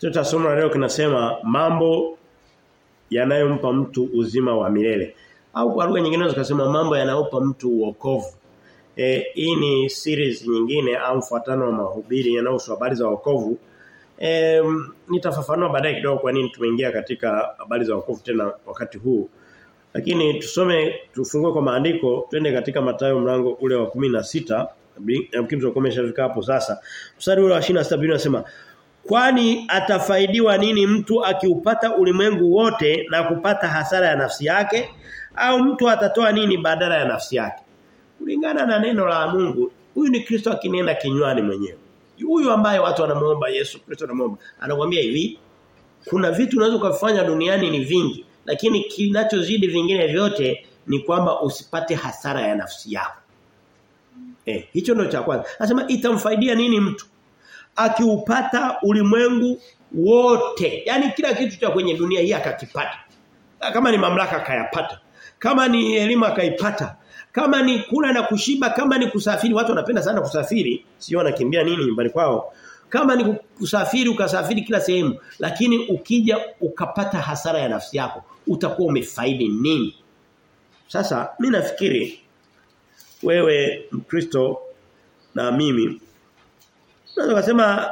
Tuta somo leo kinasema mambo yanayompa mtu uzima wa milele. Au kwa lugha nyingine tukasema mambo yanayompa mtu uokovu. E, hii ni series nyingine au mfuatano wa mahubiri yanayohusu habari za wokovu. E, nitafafanua baadaye kidogo kwa nini tumeingia katika habari za wokovu tena wakati huu. Lakini tusome tufungue kwa maandiko twende katika Mathayo mlango ule wa 16 Nafikiri tutakuwa tumeshafika hapo sasa. Mstari ule wa 26 Biblia inasema Kwani atafaidiwa nini mtu akiupata ulimwengu wote na kupata hasara ya nafsi yake? Au mtu atatoa nini badala ya nafsi yake? Kulingana na neno la Mungu huyu ni Kristo akinena kinywani mwenyewe. Huyu ambaye watu wanamuomba Yesu Kristo anamuomba anakuambia hivi kuna vitu unaweza kufanya duniani ni vingi lakini kinachozidi vingine vyote ni kwamba usipate hasara ya nafsi yako. Eh hicho ndio cha kwanza. Anasema itamfaidia nini mtu akiupata ulimwengu wote. Yaani kila kitu cha kwenye dunia hii akakipata. Kama ni mamlaka akayapata. Kama ni elimu akaipata. Kama ni kula na kushiba, kama ni kusafiri, watu wanapenda sana kusafiri, sio wanakimbia nini nyumbani kwao. Kama ni kusafiri ukasafiri kila sehemu, lakini ukija ukapata hasara ya nafsi yako, utakuwa umefaidi nini? Sasa mimi nafikiri wewe Mkristo na mimi Unaweza kusema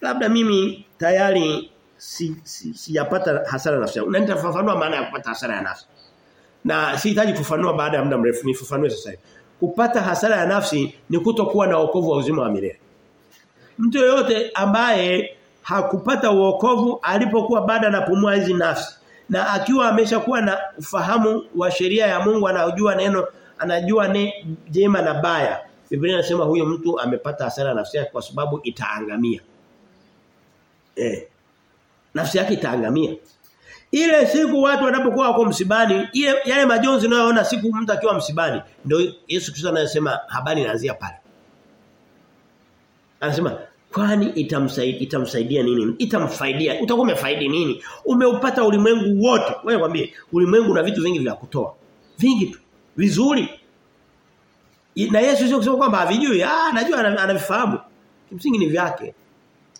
labda mimi tayari sijapata si, si, hasara nafsi yangu. Na nitafafanua maana ya kupata hasara ya nafsi. Na sihitaji kufanua baada ya muda mrefu, nifafanue sasa hivi. Kupata hasara ya nafsi ni kutokuwa na wokovu wa uzima wa milele. Mtu yote ambaye hakupata wokovu alipokuwa baada anapumua hizi nafsi na akiwa ameshakuwa na ufahamu wa sheria ya Mungu anajua neno anajua ne, jema na baya Biblia inasema huyo mtu amepata hasara nafsi yake kwa sababu itaangamia. Eh. Nafsi yake itaangamia. Ile siku watu wanapokuwa wako msibani, ile yale majonzi unayoona siku mtu akiwa msibani, ndio Yesu Kristo anasema habari inaanzia pale. Anasema kwani itamsaidia itamsaidia nini? Itamfaidia. Utakuwa umefaidi nini? Umeupata ulimwengu wote. Wewe kwambie, ulimwengu una vitu vingi vya kutoa. Vingi tu. Vizuri na Yesu sio kusema kwamba havijui. Ah, anajua anavifahamu. Kimsingi ni vyake.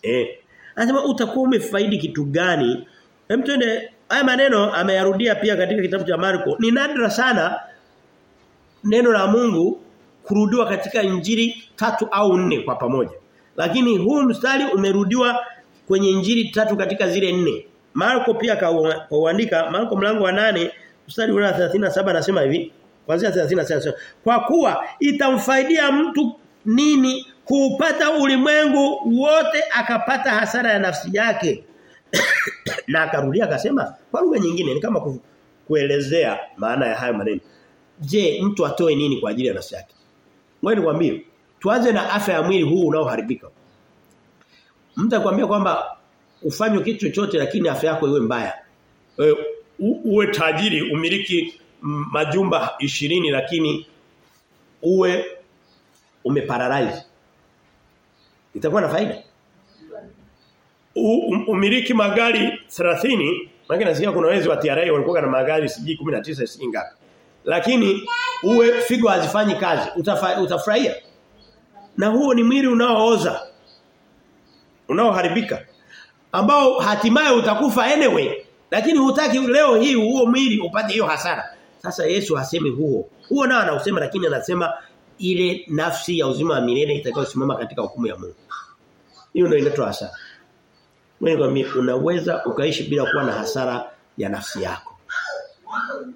Eh. Anasema utakuwa umefaidi kitu gani? Hem twende haya maneno ameyarudia pia katika kitabu cha Marko. Ni nadra sana neno la Mungu kurudiwa katika injili tatu au nne kwa pamoja. Lakini huu mstari umerudiwa kwenye injili tatu katika zile nne. Marko pia kauandika Marko mlango wa nane mstari wa 37 anasema hivi Kuanzia 30 Kwa kuwa itamfaidia mtu nini kupata ulimwengu wote akapata hasara ya nafsi yake. na akarudia akasema kwa lugha nyingine ni kama ku, kuelezea maana ya hayo maneno. Je, mtu atoe nini kwa ajili ya nafsi yake? Wewe nikwambie, tuanze na afya ya mwili huu unaoharibika. Mtu akwambia kwamba ufanye kitu chochote lakini afya yako iwe mbaya. E, uwe tajiri umiliki majumba ishirini lakini uwe umeparalyze itakuwa na faida. U, umiliki magari 30 maana nasikia kuna wezi wa TRA walikuwa na magari siji 19 si ngapi. Lakini uwe figo hazifanyi kazi. Utafurahia. Na huo ni mwili unaooza. Unaoharibika. Ambao hatimaye utakufa anyway. Lakini hutaki leo hii huo mwili upate hiyo hasara sasa Yesu hasemi huo. Huo nao anausema lakini anasema ile nafsi ya uzima wa milele itakayosimama katika hukumu ya Mungu. Hiyo ndio inaitwa hasara. Mimi kwa mimi unaweza ukaishi bila kuwa na hasara ya nafsi yako.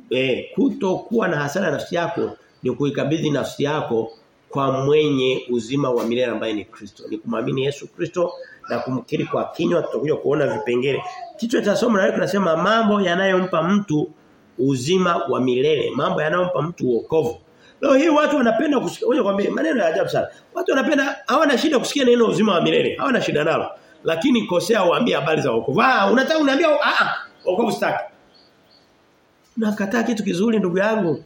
Eh, kutokuwa na hasara ya nafsi yako ni kuikabidhi nafsi yako kwa mwenye uzima wa milele ambaye ni Kristo. Ni kumwamini Yesu Kristo na kumkiri kwa kinywa tutakuja kuona vipengele. Kichwa cha somo leo kinasema mambo yanayompa mtu uzima wa milele mambo yanayompa mtu wokovu. Leo hii watu wanapenda kusikia ngoja kwambie maneno ya ajabu sana. Watu wanapenda hawana shida kusikia neno uzima wa milele hawana shida nalo. Lakini kosea uambie habari za wokovu. Ah unataka uniambia ah ah wokovu sitaki. Nakataa kitu kizuri ndugu yangu.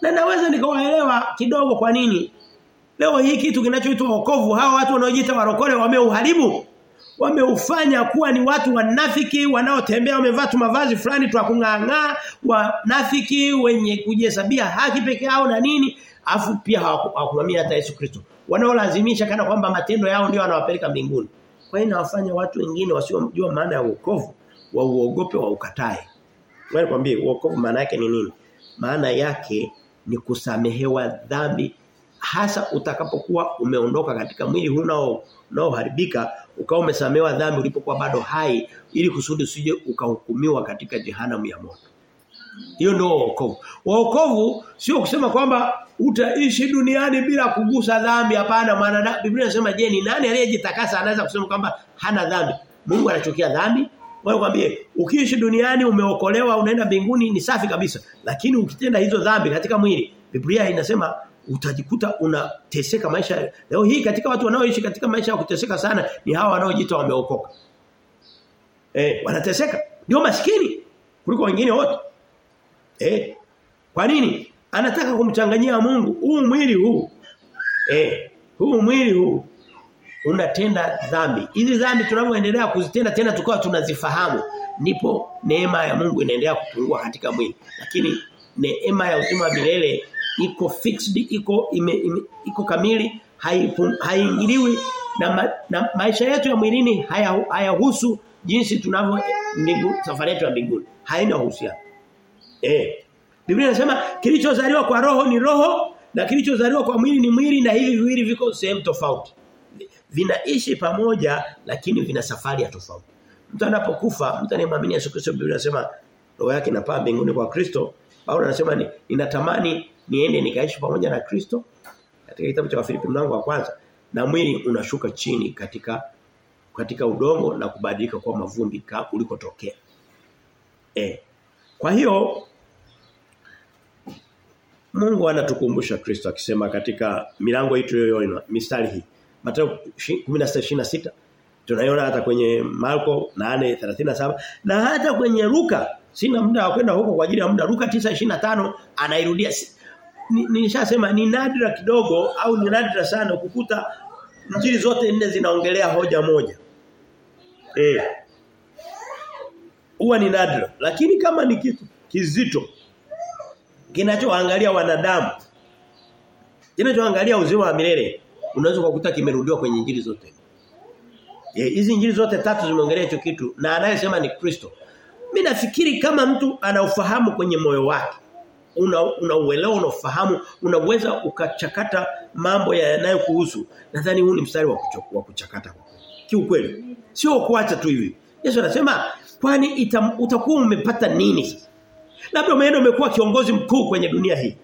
Na naweza nikawaelewa kidogo kwa nini. Leo hii kitu kinachoitwa wokovu hawa watu wanaojiita warokole wameuharibu wameufanya kuwa ni watu wanafiki wanaotembea wamevaa tu mavazi fulani tu kung'ang'aa wanafiki wenye kujihesabia haki peke yao na nini afu pia hawakumwamini hata Yesu Kristo wanaolazimisha kana kwamba matendo yao ndio yanawapeleka mbinguni Kwa hiyo inawafanya watu wengine wasiojua maana ya wokovu wauogope wa ukatae. Wewe kwambie wokovu maana yake ni nini? Maana yake ni kusamehewa dhambi hasa utakapokuwa umeondoka katika mwili huu nao unaoharibika ukawa umesamewa dhambi ulipokuwa bado hai ili kusudi usije ukahukumiwa katika jehanamu ya moto. Hiyo ndio wokovu. Wokovu sio kusema kwamba utaishi duniani bila kugusa dhambi hapana maana Biblia inasema je ni nani aliyejitakasa anaweza kusema kwamba hana dhambi? Mungu anachukia dhambi? Wewe kwambie ukiishi duniani umeokolewa unaenda mbinguni ni safi kabisa. Lakini ukitenda hizo dhambi katika mwili Biblia inasema utajikuta unateseka maisha leo hii katika watu wanaoishi katika maisha ya kuteseka sana ni hawa wanaojiita wameokoka. Eh wanateseka ndio maskini kuliko wengine wote. Eh kwa nini? Anataka kumchanganyia Mungu huu mwili huu. Eh huu mwili huu unatenda dhambi. Hizi dhambi tunavyoendelea kuzitenda tena tukawa tunazifahamu nipo neema ya Mungu inaendelea kupungua katika mwili. Lakini neema ya uzima milele iko fixed iko ime, ime, iko kamili haiingiliwi na, ma, na maisha yetu ya mwilini hayahusu haya jinsi tunavyo safari yetu ya mbinguni. Haina uhusiano. Eh Biblia inasema kilichozaliwa kwa roho ni roho na kilichozaliwa kwa mwili ni mwili na hivi viwili viko sehemu tofauti. Vinaishi pamoja lakini vina safari ya tofauti. Mtu anapokufa mtu anayemwamini Yesu Kristo Biblia inasema roho yake inapaa mbinguni kwa Kristo. Paulo anasema ni ninatamani niende nikaishi pamoja na Kristo katika kitabu cha Wafilipi mlango wa kwanza na mwili unashuka chini katika katika udongo na kubadilika kuwa mavumbi ulikotokea. Eh. Kwa hiyo Mungu anatukumbusha Kristo akisema katika milango hii tuliyoiona mistari hii Mathayo 16:26 tunaiona hata kwenye Marko 8:37 na hata kwenye Luka sina muda wa kwenda huko kwa ajili ya muda Luka 9:25 anairudia nilishasema ni, ni nadra kidogo au ni nadra sana kukuta njiri zote nne zinaongelea hoja moja. Eh. Huwa ni nadra, lakini kama ni kitu kizito kinachoangalia wanadamu kinachoangalia uzima wa milele unaweza kukuta kimerudiwa kwenye injili zote. Eh, hizi injili zote tatu zimeongelea hicho kitu na anayesema ni Kristo. Mimi nafikiri kama mtu anaufahamu kwenye moyo wake una unauelewa unafahamu unaweza ukachakata mambo yanayokuhusu. Nadhani huu ni mstari wa kuchukua kuchakata. Kiukweli sio kuacha tu hivi. Yesu anasema kwani utakuwa umepata nini? Sasa labda umeenda umekuwa kiongozi mkuu kwenye dunia hii.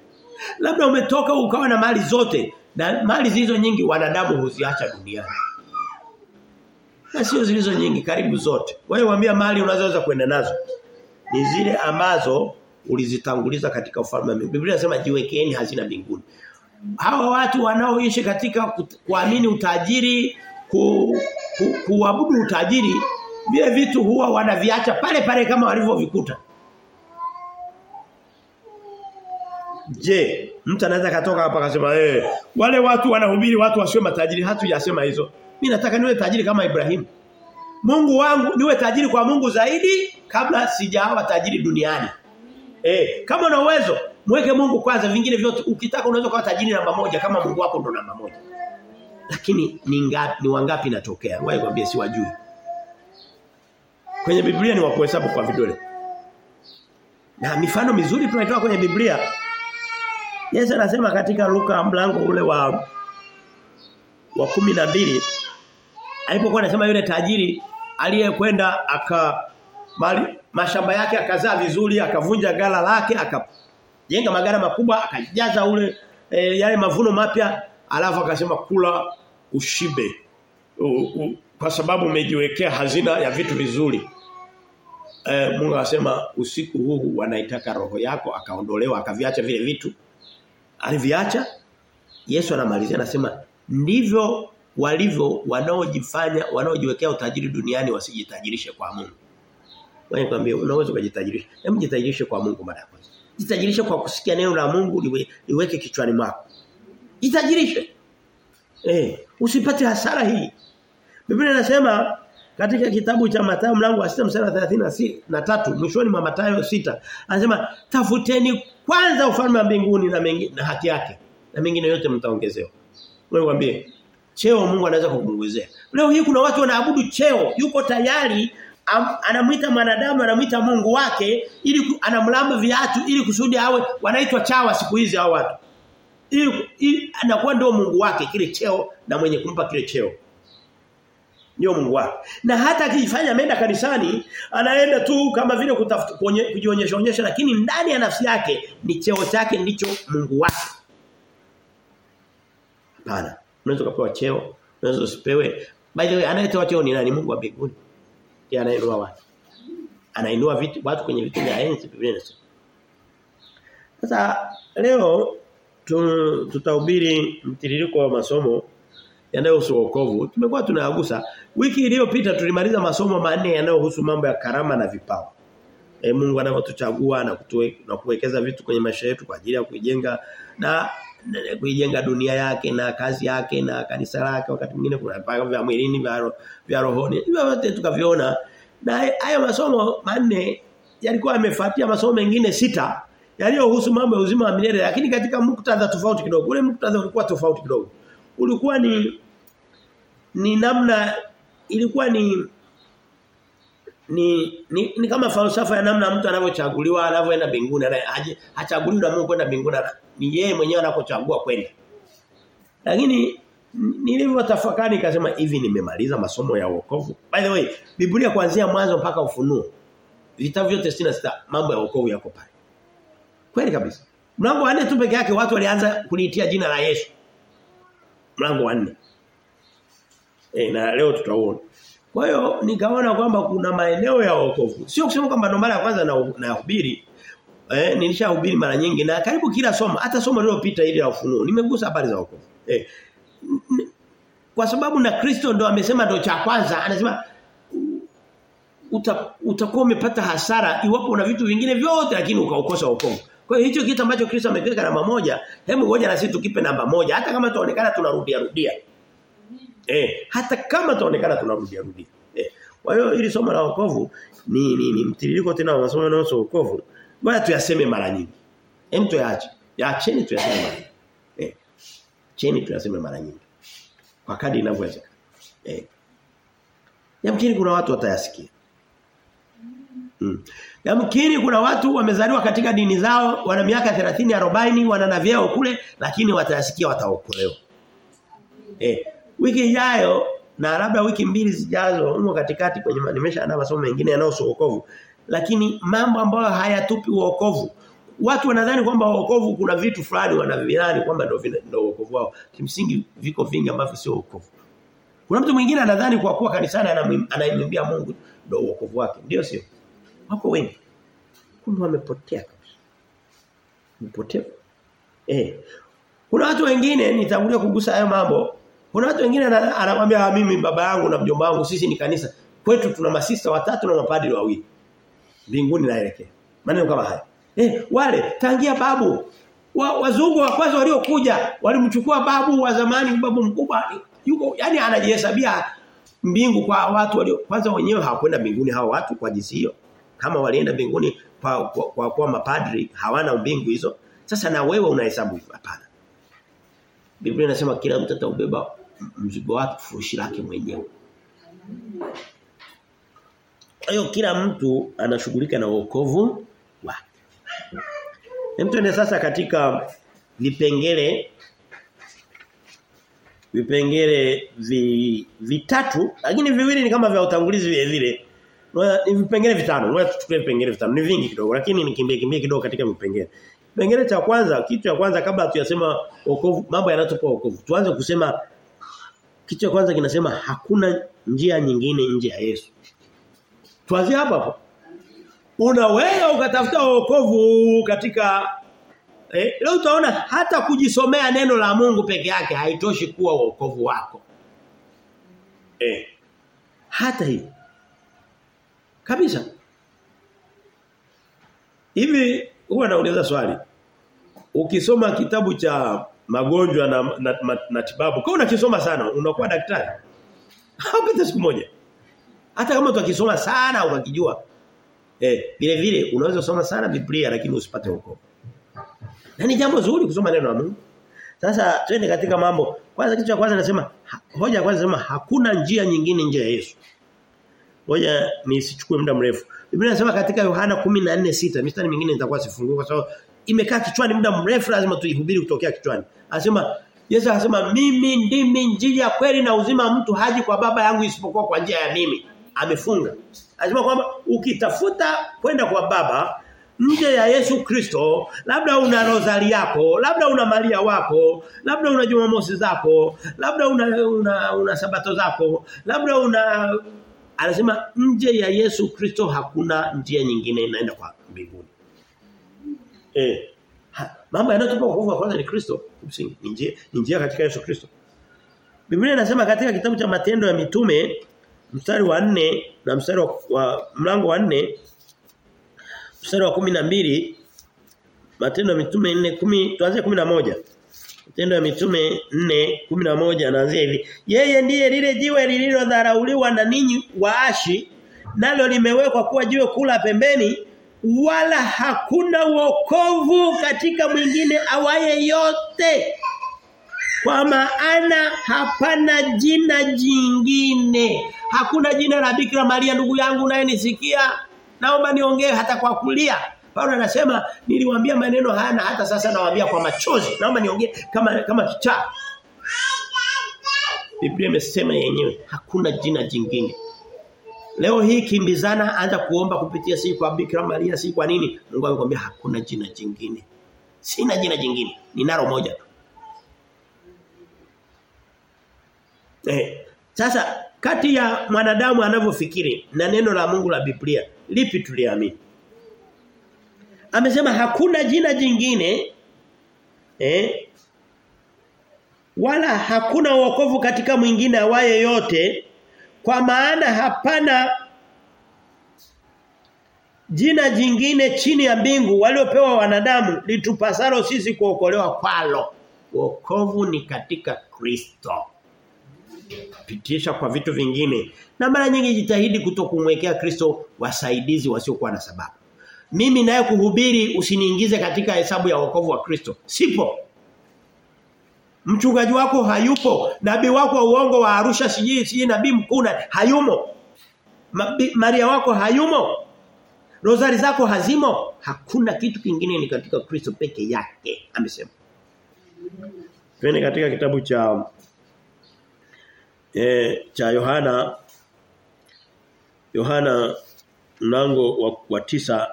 Labda umetoka ukawa na mali zote na mali zilizo nyingi wanadamu huziacha duniani na sio zilizo nyingi karibu zote. Wewe waambia mali unazoweza kwenda nazo ni zile ambazo ulizitanguliza katika ufalme wa mbinguni. Biblia inasema jiwekeeni hazina mbinguni. Hawa watu wanaoishi katika kuamini utajiri, ku, ku, kuabudu utajiri, vile vitu huwa wanaviacha pale pale kama walivyovikuta. Je, mtu anaweza katoka hapa akasema eh wale watu wanahubiri watu wasio matajiri hatujasema hizo. Mimi nataka niwe tajiri kama Ibrahimu. Mungu wangu niwe tajiri kwa Mungu zaidi kabla sijawa tajiri duniani. Eh, kama una uwezo, mweke Mungu kwanza, vingine vyote ukitaka unaweza kuwa tajiri namba moja kama Mungu wako ndo namba moja. Lakini ni ngapi ni wangapi inatokea? Wewe kwambie si wajui. Kwenye Biblia ni wakuhesabu kwa vidole. Na mifano mizuri tunaitoa kwenye Biblia. Yesu anasema katika Luka mlango ule wa wa kumi na mbili alipokuwa anasema yule tajiri aliyekwenda aka mali mashamba yake akazaa vizuri akavunja gala lake akajenga magara makubwa akajaza ule e, yale mavuno mapya. Alafu akasema kula ushibe u, u, kwa sababu umejiwekea hazina ya vitu vizuri. E, Mungu akasema usiku huu wanaitaka roho yako. Akaondolewa akaviacha vile vitu. Aliviacha. Yesu anamalizia anasema ndivyo walivyo wanaojifanya wanaojiwekea utajiri duniani wasijitajirishe kwa Mungu wewe kwambie unaweza kujitajirisha. Hebu jitajirishe kwa Mungu mara kwanza. Jitajirishe kwa kusikia neno la Mungu liwe, liweke kichwani mwako. Jitajirishe. Eh, usipate hasara hii. Biblia inasema katika kitabu cha Mathayo mlango wa 6 mstari wa 33 mwishoni mwa Mathayo sita anasema tafuteni kwanza ufalme wa mbinguni na mengi, na haki yake na mengine yote mtaongezewa. Wewe mwambie cheo Mungu anaweza kukuongezea. Leo hii kuna watu wanaabudu cheo, yuko tayari am, anamuita mwanadamu anamuita Mungu wake ili anamlamba viatu ili kusudi awe wanaitwa chawa siku hizi hao watu. Ili, ili anakuwa ndio Mungu wake kile cheo na mwenye kumpa kile cheo. Ndio Mungu wake. Na hata akijifanya ameenda kanisani, anaenda tu kama vile kutafuta kujionyesha onyesha lakini ndani ya nafsi yake ni cheo chake ndicho Mungu wake. Hapana. Unaweza kupewa cheo, unaweza usipewe. By the way, anayetoa cheo ni nani? Mungu wa mbinguni. Ndiye anainua watu. Anainua vitu watu kwenye vitu vya enzi Biblia inasema. Sasa leo tu, tutahubiri mtiririko wa masomo yanayohusu wokovu. Tumekuwa tunaagusa Wiki iliyopita tulimaliza masomo manne yanayohusu mambo ya karama na vipawa. E, Mungu anavyotuchagua na kutuwe, na kuwekeza vitu kwenye maisha yetu kwa ajili ya kuijenga na kuijenga dunia yake na kazi yake na kanisa lake wakati mwingine kuna vipawa vya mwilini vya, vya rohoni. Hivyo vyote tukaviona. Na haya masomo manne yalikuwa yamefuatia masomo mengine sita yaliyohusu mambo ya uzima wa milele lakini katika muktadha tofauti kidogo. Ule muktadha ulikuwa tofauti kidogo. Ulikuwa ni ni namna ilikuwa ni ni, ni ni kama falsafa ya namna mtu anavyochaguliwa anavyoenda mbinguni hachaguliwi na Mungu kwenda mbinguni ni yeye mwenyewe anakochagua kwenda. Lakini nilivyotafakari nikasema hivi nimemaliza masomo ya wokovu? By the way Biblia kuanzia mwanzo mpaka ufunuo vitabu vyote 66 mambo ya wokovu yako pale. Kweli kabisa. Mlango wa 4 tu peke yake watu walianza kuliitia jina la Yesu. Mlango wa 4 eh na leo tutaona kwa hiyo nikaona kwamba kuna maeneo ya wokovu. Sio kusema kwamba ndo mara ya kwanza na nahubiri. Eh nilishahubiri mara nyingi na karibu kila somo hata somo lililopita ili la ufunuo nimegusa habari za wokovu. Eh kwa sababu na Kristo ndo amesema ndo cha kwanza anasema uta, utakuwa umepata hasara iwapo una vitu vingine vyote lakini ukaokosa wokovu. Kwa hiyo hicho kitu ambacho Kristo amekiweka namba moja, hebu ngoja na sisi tukipe namba moja hata kama tuonekana tunarudia rudia. Eh, hata kama tuonekana tunarudia rudia. Eh. Kwa hiyo ili somo la wokovu ni ni, ni mtiririko tena wa masomo yanayohusu wokovu. Ngoja tuyaseme mara nyingi. Hem tuyaache. Yaacheni tuyaseme mara nyingi. Eh. Cheni tuyaseme mara nyingi. Kwa kadri inavyowezekana. Eh. Yamkini kuna watu watayasikia. Mm. Yamkini kuna watu wamezaliwa katika dini zao wana miaka 30 40 wana na vyeo kule lakini watayasikia wataokolewa. Eh, wiki ijayo na labda wiki mbili zijazo humo katikati kwenye nimesha na masomo mengine yanayohusu wokovu. Lakini mambo ambayo hayatupi wokovu watu wanadhani kwamba wokovu kuna vitu fulani wanavidhani kwamba ndio ndio wokovu wao. Kimsingi viko vingi ambavyo sio wokovu. Kuna mtu mwingine anadhani kwa kuwa kanisani anaimbia Mungu ndio wokovu wake. Ndio sio? Wako wengi. Kumbe wamepotea kabisa. Mpotevu eh. Kuna watu wengine nitangulia kugusa hayo mambo kuna watu wengine anakuambia mimi baba yangu na mjomba wangu sisi ni kanisa. Kwetu tuna masista watatu na mapadri wawili. Mbinguni naelekea. Maneno kama haya. Eh wale tangia babu wa, wazungu wa kwanza waliokuja walimchukua babu wa zamani babu mkubwa yuko yani anajihesabia mbingu kwa watu walio kwanza wenyewe hawakwenda mbinguni hao watu kwa jinsi hiyo. Kama walienda mbinguni kwa kwa, kwa, kwa mapadri hawana mbingu hizo. Sasa na wewe unahesabu hapana. Biblia inasema kila mtu ataubeba mzigo wake furushi lake mwenyewe. Kwa hiyo kila mtu anashughulika na wokovu wake. Hem tuende sasa katika vipengele vipengele vi, vitatu lakini viwili ni kama vya utangulizi vile vile. Ni vipengele vitano. Ngoja tuchukue vipengele vitano. Ni vingi kidogo lakini nikimbie kimbie kidogo katika vipengele. Kipengele cha kwanza, kitu cha kwanza kabla tuyasema wokovu, mambo yanatupa wokovu. Tuanze kusema kitu cha kwanza kinasema hakuna njia nyingine nje ya Yesu. Tuanzie hapa hapo. Unaweza ukatafuta wokovu katika eh, leo utaona hata kujisomea neno la Mungu peke yake haitoshi kuwa wokovu wako. Eh. Hata hii. Kabisa. Hivi huwa nauliza swali. Ukisoma kitabu cha magonjwa na na, na, na tibabu, kwa unakisoma sana, unakuwa daktari. Hapita siku moja. Hata kama utakisoma sana ukakijua. Eh, vile vile unaweza kusoma sana Biblia lakini usipate wokovu. Na ni jambo zuri kusoma neno la Mungu. Sasa twende katika mambo. Kwanza kitu cha kwanza nasema hoja kwanza nasema hakuna njia nyingine nje ya Yesu. Hoja nisichukue muda mrefu. Biblia inasema katika Yohana 14:6 mistari mingine nitakuwa sifungui kwa sababu imekaa kichwani muda mrefu lazima tuihubiri kutokea kichwani. Anasema Yesu anasema mimi ndimi njia kweli na uzima mtu haji kwa baba yangu isipokuwa kwa njia ya mimi. Amefunga. Anasema kwamba ukitafuta kwenda kwa baba nje ya Yesu Kristo, labda una rozari yako, labda una malia wako, labda una Jumamosi zako, labda una una, una sabato zako, labda una anasema nje ya Yesu Kristo hakuna njia nyingine inaenda kwa mbinguni. Eh. Mambo yanayotupa wokovu kwanza ni Kristo, msingi ni njia ni njia katika Yesu Kristo. Biblia inasema katika kitabu cha Matendo ya Mitume mstari wa nne na mstari wa, wa mlango wa nne mstari wa kumi na mbili Matendo ya Mitume 4 10 tuanze 11 Matendo ya Mitume 4 11 anaanzia hivi yeye ndiye lile jiwe lililodharauliwa na ninyi waashi nalo limewekwa kuwa jiwe kula pembeni wala hakuna wokovu katika mwingine awaye yote. Kwa maana hapana jina jingine. Hakuna jina la Bikira Maria ndugu yangu unayenisikia naomba niongee hata kwa kulia. Paulo anasema niliwaambia maneno haya na hata sasa nawaambia kwa machozi. Naomba niongee kama kama kichaa. Biblia imesema yenyewe hakuna jina jingine Leo hii kimbizana anza kuomba kupitia si kwa Bikira Maria si kwa nini? Mungu amekwambia hakuna jina jingine. Sina jina jingine. Ninalo moja tu. Eh sasa kati ya mwanadamu anavyofikiri na neno la Mungu la Biblia lipi tuliamini? Amesema hakuna jina jingine eh wala hakuna wokovu katika mwingine awaye yote kwa maana hapana jina jingine chini ya mbingu waliopewa wanadamu litupasalo sisi kuokolewa kwalo. Wokovu ni katika Kristo. Pitisha kwa vitu vingine. Na mara nyingi jitahidi kutokumwekea Kristo wasaidizi wasiokuwa na sababu. Mimi naye kuhubiri usiniingize katika hesabu ya wokovu wa Kristo. Sipo mchungaji wako hayupo. Nabii wako wa uongo wa Arusha siji siji nabii mkuna hayumo. Mabi, Maria wako hayumo. Rosari zako hazimo. Hakuna kitu kingine ni katika Kristo peke yake amesema. Twende katika kitabu cha eh cha Yohana. Yohana mlango wa, wa tisa.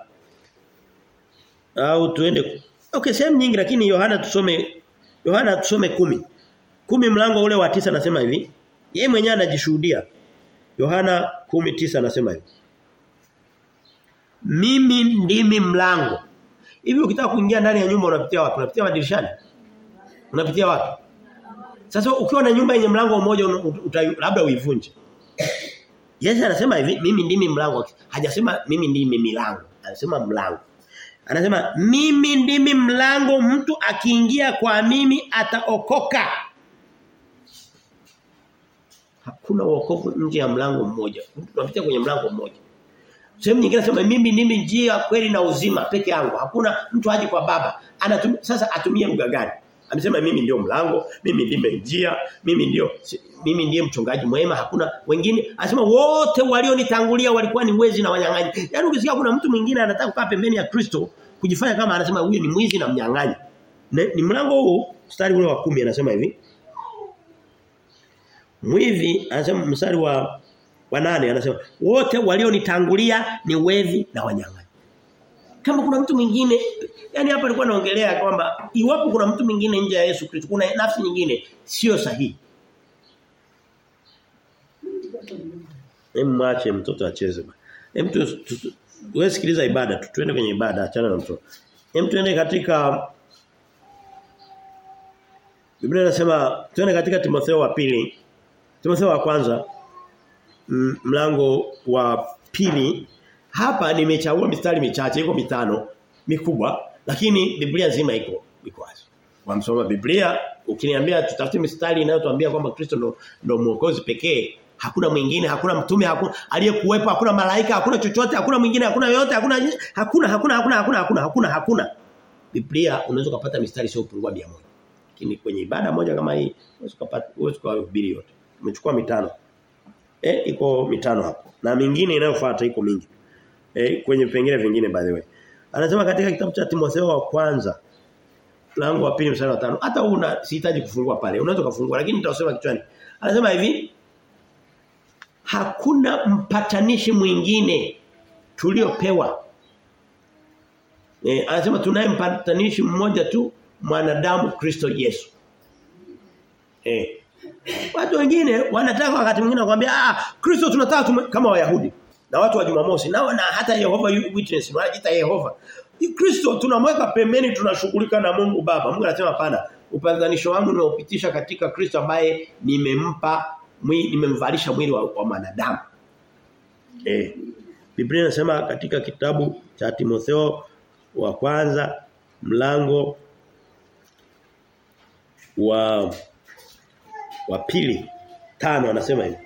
Au tuende okay sehemu nyingi lakini Yohana tusome Yohana tusome kumi. Kumi mlango ule wa tisa nasema hivi. Yeye mwenyewe anajishuhudia. Yohana kumi tisa anasema hivi. Mimi ndimi mlango. Hivi ukitaka kuingia ndani ya nyumba unapitia wapi? Unapitia madirishani? Unapitia wapi? Sasa ukiwa na nyumba yenye mlango mmoja labda uivunje. Yesu anasema hivi mimi ndimi mlango. Hajasema mimi ndimi milango. Anasema mlango Anasema mimi ndimi mlango mtu akiingia kwa mimi ataokoka. Hakuna wokovu nje ya mlango mmoja. Tunapitia kwenye mlango mmoja. Sehemu nyingine anasema mimi ndimi njia kweli na uzima peke yangu. Hakuna mtu aje kwa baba. Anatumia sasa atumie lugha gani? Amesema mimi ndio mlango, mimi ndime njia, mimi ndio mimi ndiye mchungaji mwema, hakuna wengine. Anasema wote walionitangulia walikuwa ni wezi na wanyang'anyi. Yaani ukisikia kuna mtu mwingine anataka kukaa pembeni ya Kristo kujifanya kama anasema huyu ni mwizi na mnyang'anyi. Ni mlango huu mstari ule wa kumi anasema hivi. Mwivi anasema mstari wa wa nane anasema wote walionitangulia ni wevi na wanyang'anyi. Kama kuna mtu mwingine yani hapa nilikuwa naongelea kwamba iwapo kuna mtu mwingine nje ya Yesu Kristo kuna nafsi nyingine sio sahihi. Hem mwache mtoto acheze. Hem tu wewe sikiliza ibada tu tuende kwenye ibada achana na mtoto. Hem tuende katika Biblia inasema tuende katika Timotheo wa pili. Timotheo wa kwanza mlango wa pili hapa nimechagua mistari michache iko mitano mikubwa lakini Biblia nzima iko iko wazi. Wamsoma Biblia ukiniambia tutafute mistari inayotuambia kwamba Kristo ndo ndo mwokozi pekee hakuna mwingine hakuna mtume hakuna aliyekuwepo hakuna malaika hakuna chochote hakuna mwingine hakuna yote hakuna hakuna hakuna hakuna hakuna hakuna hakuna hakuna Biblia unaweza kupata mistari sio upungua 100 Lakini kwenye ibada moja kama hii unaweza kupata huwezi kuhubiri yote. umechukua mitano. Eh iko mitano hapo. Na mingine inayofuata iko mingi. Eh kwenye vipengele vingine by the way. Anasema katika kitabu cha Timotheo wa kwanza lango wa pili mstari wa tano hata una sihitaji kufungua pale. Unaweza kufungua lakini nitasema kichwani. Anasema hivi Hakuna mpatanishi mwingine tuliopewa. Eh anasema tunaye mpatanishi mmoja tu mwanadamu Kristo Yesu. Eh Watu wengine wanataka wakati mwingine wakwambia ah Kristo tunataka tume, kama Wayahudi na watu wa Jumamosi na, na hata Yehova Witness wanajiita Yehova. Kristo tunamweka pembeni tunashughulika na Mungu Baba. Mungu anasema hapana. Upatanisho wangu nimeupitisha katika Kristo ambaye nimempa mwili nimemvalisha mwili wa, wa manadamu. Eh. Biblia inasema katika kitabu cha Timotheo wa kwanza mlango wa wa pili tano anasema hivi.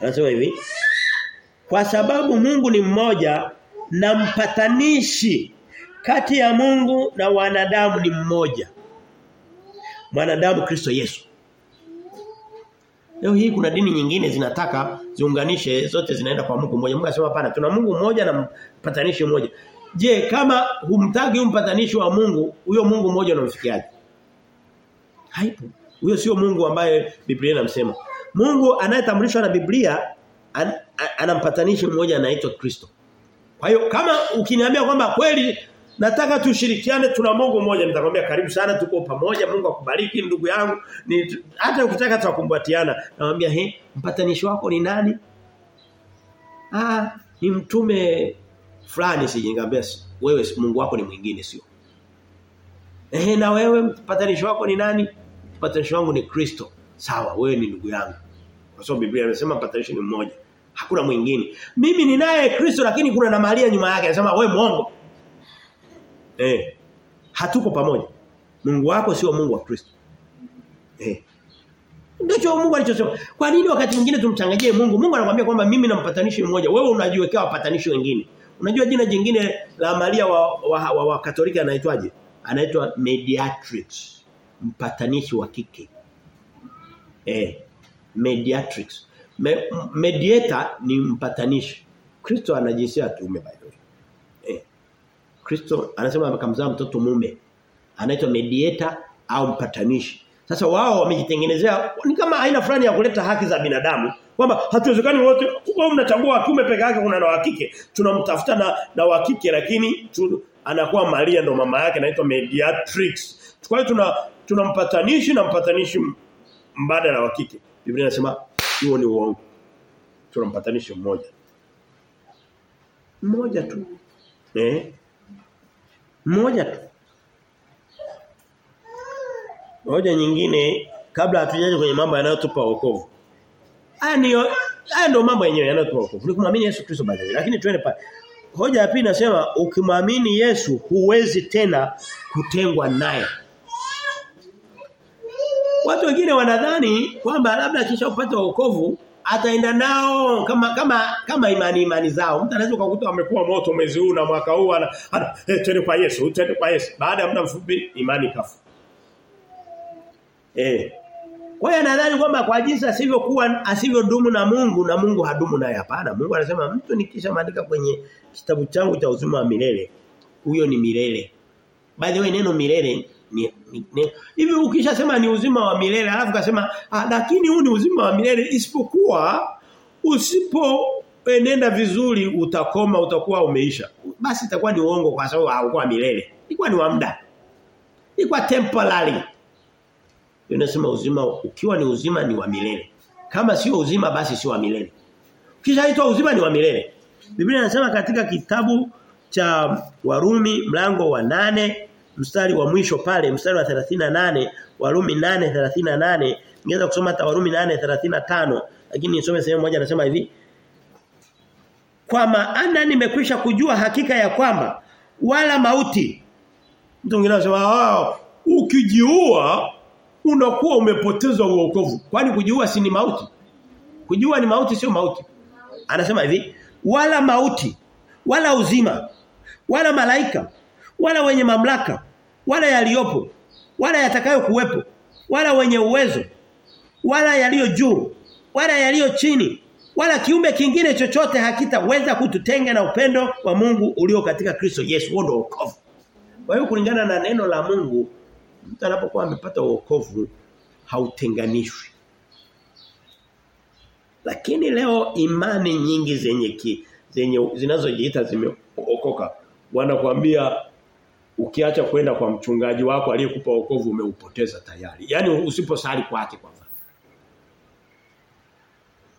Anasema hivi. Kwa sababu Mungu ni mmoja na mpatanishi kati ya Mungu na wanadamu ni mmoja. Mwanadamu Kristo Yesu. Leo hii kuna dini nyingine zinataka ziunganishe zote zinaenda kwa Mungu mmoja. Mungu anasema hapana, tuna Mungu mmoja na mpatanishi mmoja. Je, kama humtaki mpatanishi wa Mungu, huyo Mungu mmoja unamfikiaje? Haipo. Huyo sio Mungu ambaye Biblia inamsema. Mungu anayetambulishwa na Biblia an, anampatanishi mmoja anaitwa Kristo. Kwa hiyo kama ukiniambia kwamba kweli nataka tushirikiane tuna Mungu mmoja nitakwambia karibu sana tuko pamoja Mungu akubariki ndugu yangu. Ni hata ukitaka tutakumbatiana. Namwambia he mpatanishi wako ni nani? Ah ni mtume fulani sijingambia wewe Mungu wako ni mwingine sio? Eh na wewe mpatanishi wako ni nani? Mpatanishi wangu ni Kristo. Sawa wewe ni ndugu yangu kwa sababu Biblia inasema mpatanishi ni mmoja hakuna mwingine mimi ninaye Kristo lakini kuna na Maria nyuma yake anasema wewe muongo Eh. Hatuko pamoja. Mungu wako sio Mungu wa Kristo. Eh. Ndicho Mungu alichosema. Kwa nini wakati mwingine tumchanganyie Mungu? Mungu anakuambia kwamba mimi na mpatanishi mmoja. Wewe unajiwekea wapatanishi wengine. Unajua jina jingine la Maria wa wa, wa, wa Katoliki anaitwaje? Anaitwa mediatrix. Mpatanishi wa kike. Eh. Mediatrix. Me, mediator ni mpatanishi. Kristo anajisia kiume by the way. Eh. Kristo anasema akamzaa mtoto mume. Anaitwa mediator au mpatanishi. Sasa wao wamejitengenezea ni kama aina fulani ya kuleta haki za binadamu kwamba hatuwezekani wote wao mnachagua wa kiume peke yake kuna na wa kike. Tunamtafuta na na wa kike lakini tu, anakuwa Maria ndo mama yake anaitwa mediatrix. Kwa hiyo tuna tunampatanishi na mpatanishi mbadala wa kike. Biblia inasema huo ni uongo. Tunampatanishi mmoja. Mmoja tu. Eh? Mmoja tu. Hoja nyingine kabla hatujaje kwenye mambo yanayotupa wokovu. Haya ndio haya ndio mambo yenyewe yanayotupa wokovu. Ni kumwamini Yesu Kristo baadaye. Lakini twende pale. Hoja ya pili nasema ukimwamini Yesu huwezi tena kutengwa naye. Watu wengine wanadhani kwamba labda kisha upate wokovu ataenda nao kama kama kama imani imani zao. Mtu anaweza kukuta amekuwa moto mwezi huu na mwaka huu ana, hey, twende kwa Yesu, twende kwa Yesu. Baada ya muda mfupi imani kafu. Eh. Kwa hiyo nadhani kwamba kwa jinsi asivyokuwa asivyodumu na Mungu na Mungu hadumu naye hapana. Mungu anasema mtu nikisha maandika kwenye kitabu changu cha uzima wa milele, huyo ni milele. By the way neno milele ni, ni, ni hivi ni uzima wa milele alafu kasema ah, lakini huu ni uzima wa milele isipokuwa usipo enenda vizuri utakoma utakuwa umeisha. Basi itakuwa ni uongo kwa sababu haukuwa milele. Ilikuwa ni wa muda. Ilikuwa temporary. Unasema uzima ukiwa ni uzima ni wa milele. Kama sio uzima basi sio wa milele. kisha Kishaitwa uzima ni wa milele. Biblia inasema katika kitabu cha Warumi mlango wa nane mstari wa mwisho pale mstari wa 38 Warumi 8:38 ningeweza kusoma hata Warumi 8:35 lakini nisome sehemu moja anasema hivi. Kwa maana nimekwisha kujua hakika ya kwamba wala mauti mtu mwingine anasema ukijiua unakuwa umepoteza uokovu kwani kujiua si ni mauti? Kujiua ni mauti sio mauti. Anasema hivi wala mauti wala uzima wala malaika wala wenye mamlaka wala yaliyopo wala yatakayo kuwepo wala wenye uwezo wala yaliyo juu wala yaliyo chini wala kiumbe kingine chochote hakitaweza kututenga na upendo wa Mungu ulio katika Kristo Yesu. Wondo wokovu. Kwa hiyo kulingana na neno la Mungu mtu anapokuwa amepata wokovu hautenganishwi. Lakini leo imani nyingi zenye ki, zenye zinazojiita zimeokoka wanakuambia ukiacha kwenda kwa mchungaji wako aliyekupa wokovu umeupoteza tayari. Yaani usiposali kwake kwa mfano.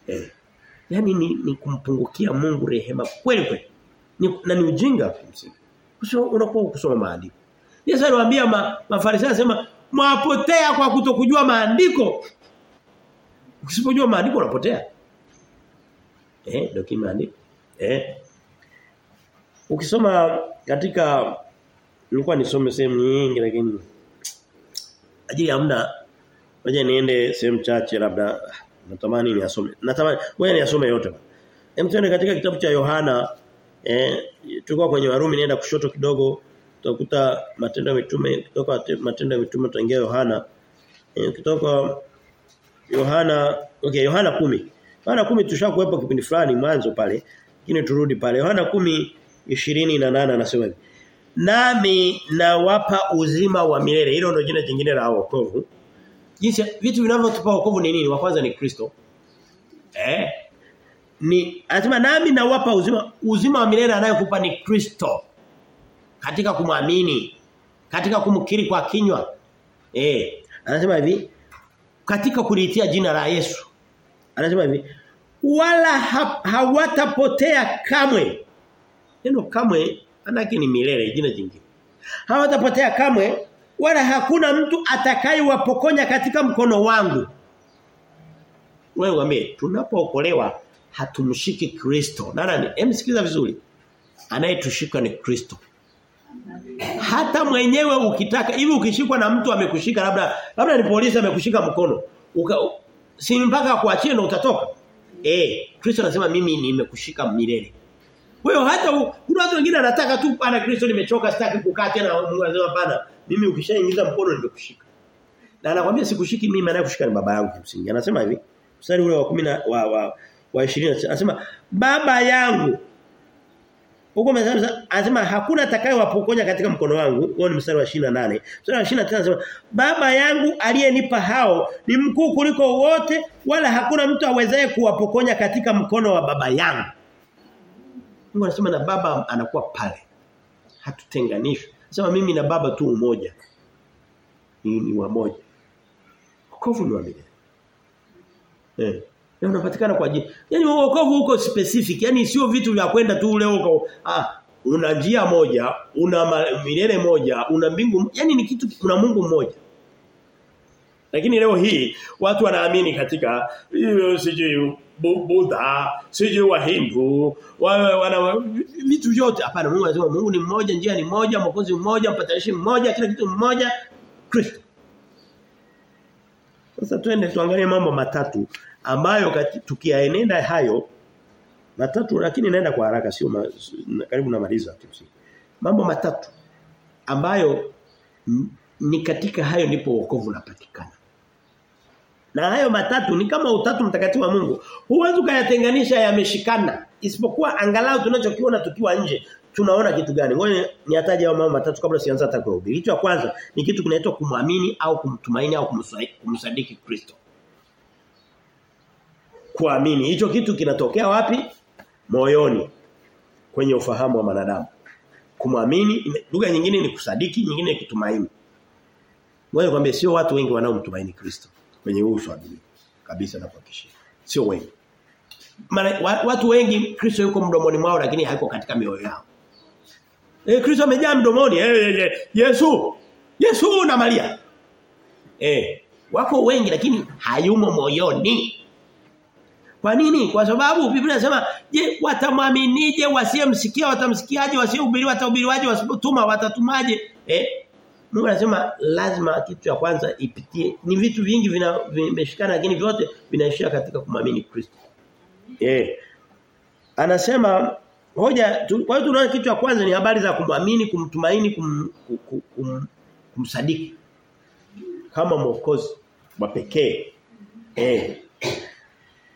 Eh. Yaani ni, ni kumpungukia Mungu rehema kweli kweli. Ni, na ni ujinga kimsingi. Unakuwa kusoma maandiko. Yesu aliwaambia ma, mafarisayo anasema mwapotea kwa kutokujua maandiko. Ukisipojua maandiko unapotea. Eh, ndio kimaandiko. Eh. Ukisoma katika nilikuwa nisome sehemu nyingi lakini ajili ya muda ngoja niende sehemu chache labda. Natamani niasome. Natamani wewe niasome yote. Hem tuende katika kitabu cha Yohana eh tulikuwa kwenye Warumi nienda kushoto kidogo tutakuta matendo ya mitume kutoka matendo ya mitume tutaingia Yohana. Eh kutoka Yohana okay Yohana 10 Yohana 10 tushakuepo kipindi fulani mwanzo pale lakini turudi pale. Yohana 10 28 anasema hivi Nami nawapa uzima wa milele. Hilo ndio jina jingine la wokovu. Jinsi vitu vinavyotupa wokovu ni nini? Wa kwanza ni Kristo. Eh? Ni anasema nami nawapa uzima uzima wa milele anayokupa ni Kristo. Katika kumwamini katika kumkiri kwa kinywa. Eh? Anasema hivi katika kuliitia jina la Yesu. Anasema hivi wala ha, hawatapotea kamwe. Neno kamwe anake ni milele jina jingine. Hawatapotea kamwe wala hakuna mtu atakayewapokonya katika mkono wangu. Wewe wame tunapookolewa hatumshiki Kristo. Nani? Emsikiza vizuri. Anayetushika ni Kristo. Hata mwenyewe ukitaka hivi ukishikwa na mtu amekushika labda labda ni polisi amekushika mkono uka, si mpaka kuachie na utatoka? Eh Kristo anasema mimi nimekushika milele kwa hiyo hata kuna watu wengine anataka tu pana Kristo nimechoka sitaki kukaa tena. Mungu anasema hapana mimi ukishaingiza mkono nimekushika na anakuambia sikushiki mimi maana kushika ni baba yangu kimsingi. Anasema hivi mstari ule wa 10 wa wa, wa 20 anasema baba yangu. Huko anasema hakuna atakayewapokonya katika mkono wangu. Huo ni mstari wa 28 mstari wa 29 anasema baba yangu aliyenipa hao ni mkuu kuliko wote wala hakuna mtu awezaye kuwapokonya katika mkono wa baba yangu Mungu anasema na baba anakuwa pale. Hatutenganishwi. Anasema mimi na baba tu umoja. Ni, wamoja. Wokovu ni wa milele. Eh. Na unapatikana kwa ajili. Yaani wokovu huko specific, yani sio vitu vya kwenda tu leo kwa Ah, una njia moja, una milele moja, una mbingu, yani ni kitu kuna Mungu mmoja. Lakini leo hii watu wanaamini katika sijui Buddha, sijui Wahindu, wana, vitu vyote. Hapana, Mungu anasema Mungu ni mmoja, njia ni moja, mwokozi mmoja, mpatanishi mmoja, kila kitu mmoja, Kristo. Sasa twende tuangalie mambo matatu ambayo tukiyaenenda hayo matatu lakini naenda kwa haraka sio ma, karibu namaliza kimsingi. Mambo matatu ambayo ni katika hayo ndipo wokovu unapatikana. Na hayo matatu ni kama utatu mtakatifu wa Mungu. Huwezi ukayatenganisha yameshikana. Isipokuwa angalau tunachokiona tukiwa nje tunaona kitu gani? Ngoja niataje hayo mambo matatu kabla sianza hata kuhubiri. Kitu cha kwanza ni kitu kinaitwa kumwamini au kumtumaini au kumsadiki Kristo. Kuamini. Hicho kitu kinatokea wapi? Moyoni. Kwenye ufahamu wa manadamu. Kumwamini lugha nyingine ni kusadiki, nyingine ni kutumaini. Ngoja nikwambie sio watu wengi wanaomtumaini Kristo kwenye uso wa dunia kabisa na kuhakikishia. Sio wengi. Mara, watu wengi Kristo yuko mdomoni mwao lakini haiko katika mioyo yao. Eh Kristo amejaa mdomoni. Eh, eh, hey, Yesu. Yesu na Maria. Eh wako wengi lakini hayumo moyoni. Kwa nini? Kwa sababu Biblia inasema, je, watamwaminije wasiyemsikia watamsikiaje wasiyehubiri watahubiriwaje wasipotuma watatumaje? Eh? Mungu anasema lazima kitu cha kwanza ipitie. Ni vitu vingi vimeshikana lakini vyote vinaishia katika kumamini Kristo. Eh. Anasema hoja tu, kwa hiyo tunaona kitu cha kwanza ni habari za kumwamini, kumtumaini, kum, kum, kum, kumsadiki. kama mwokozi wa pekee. Eh.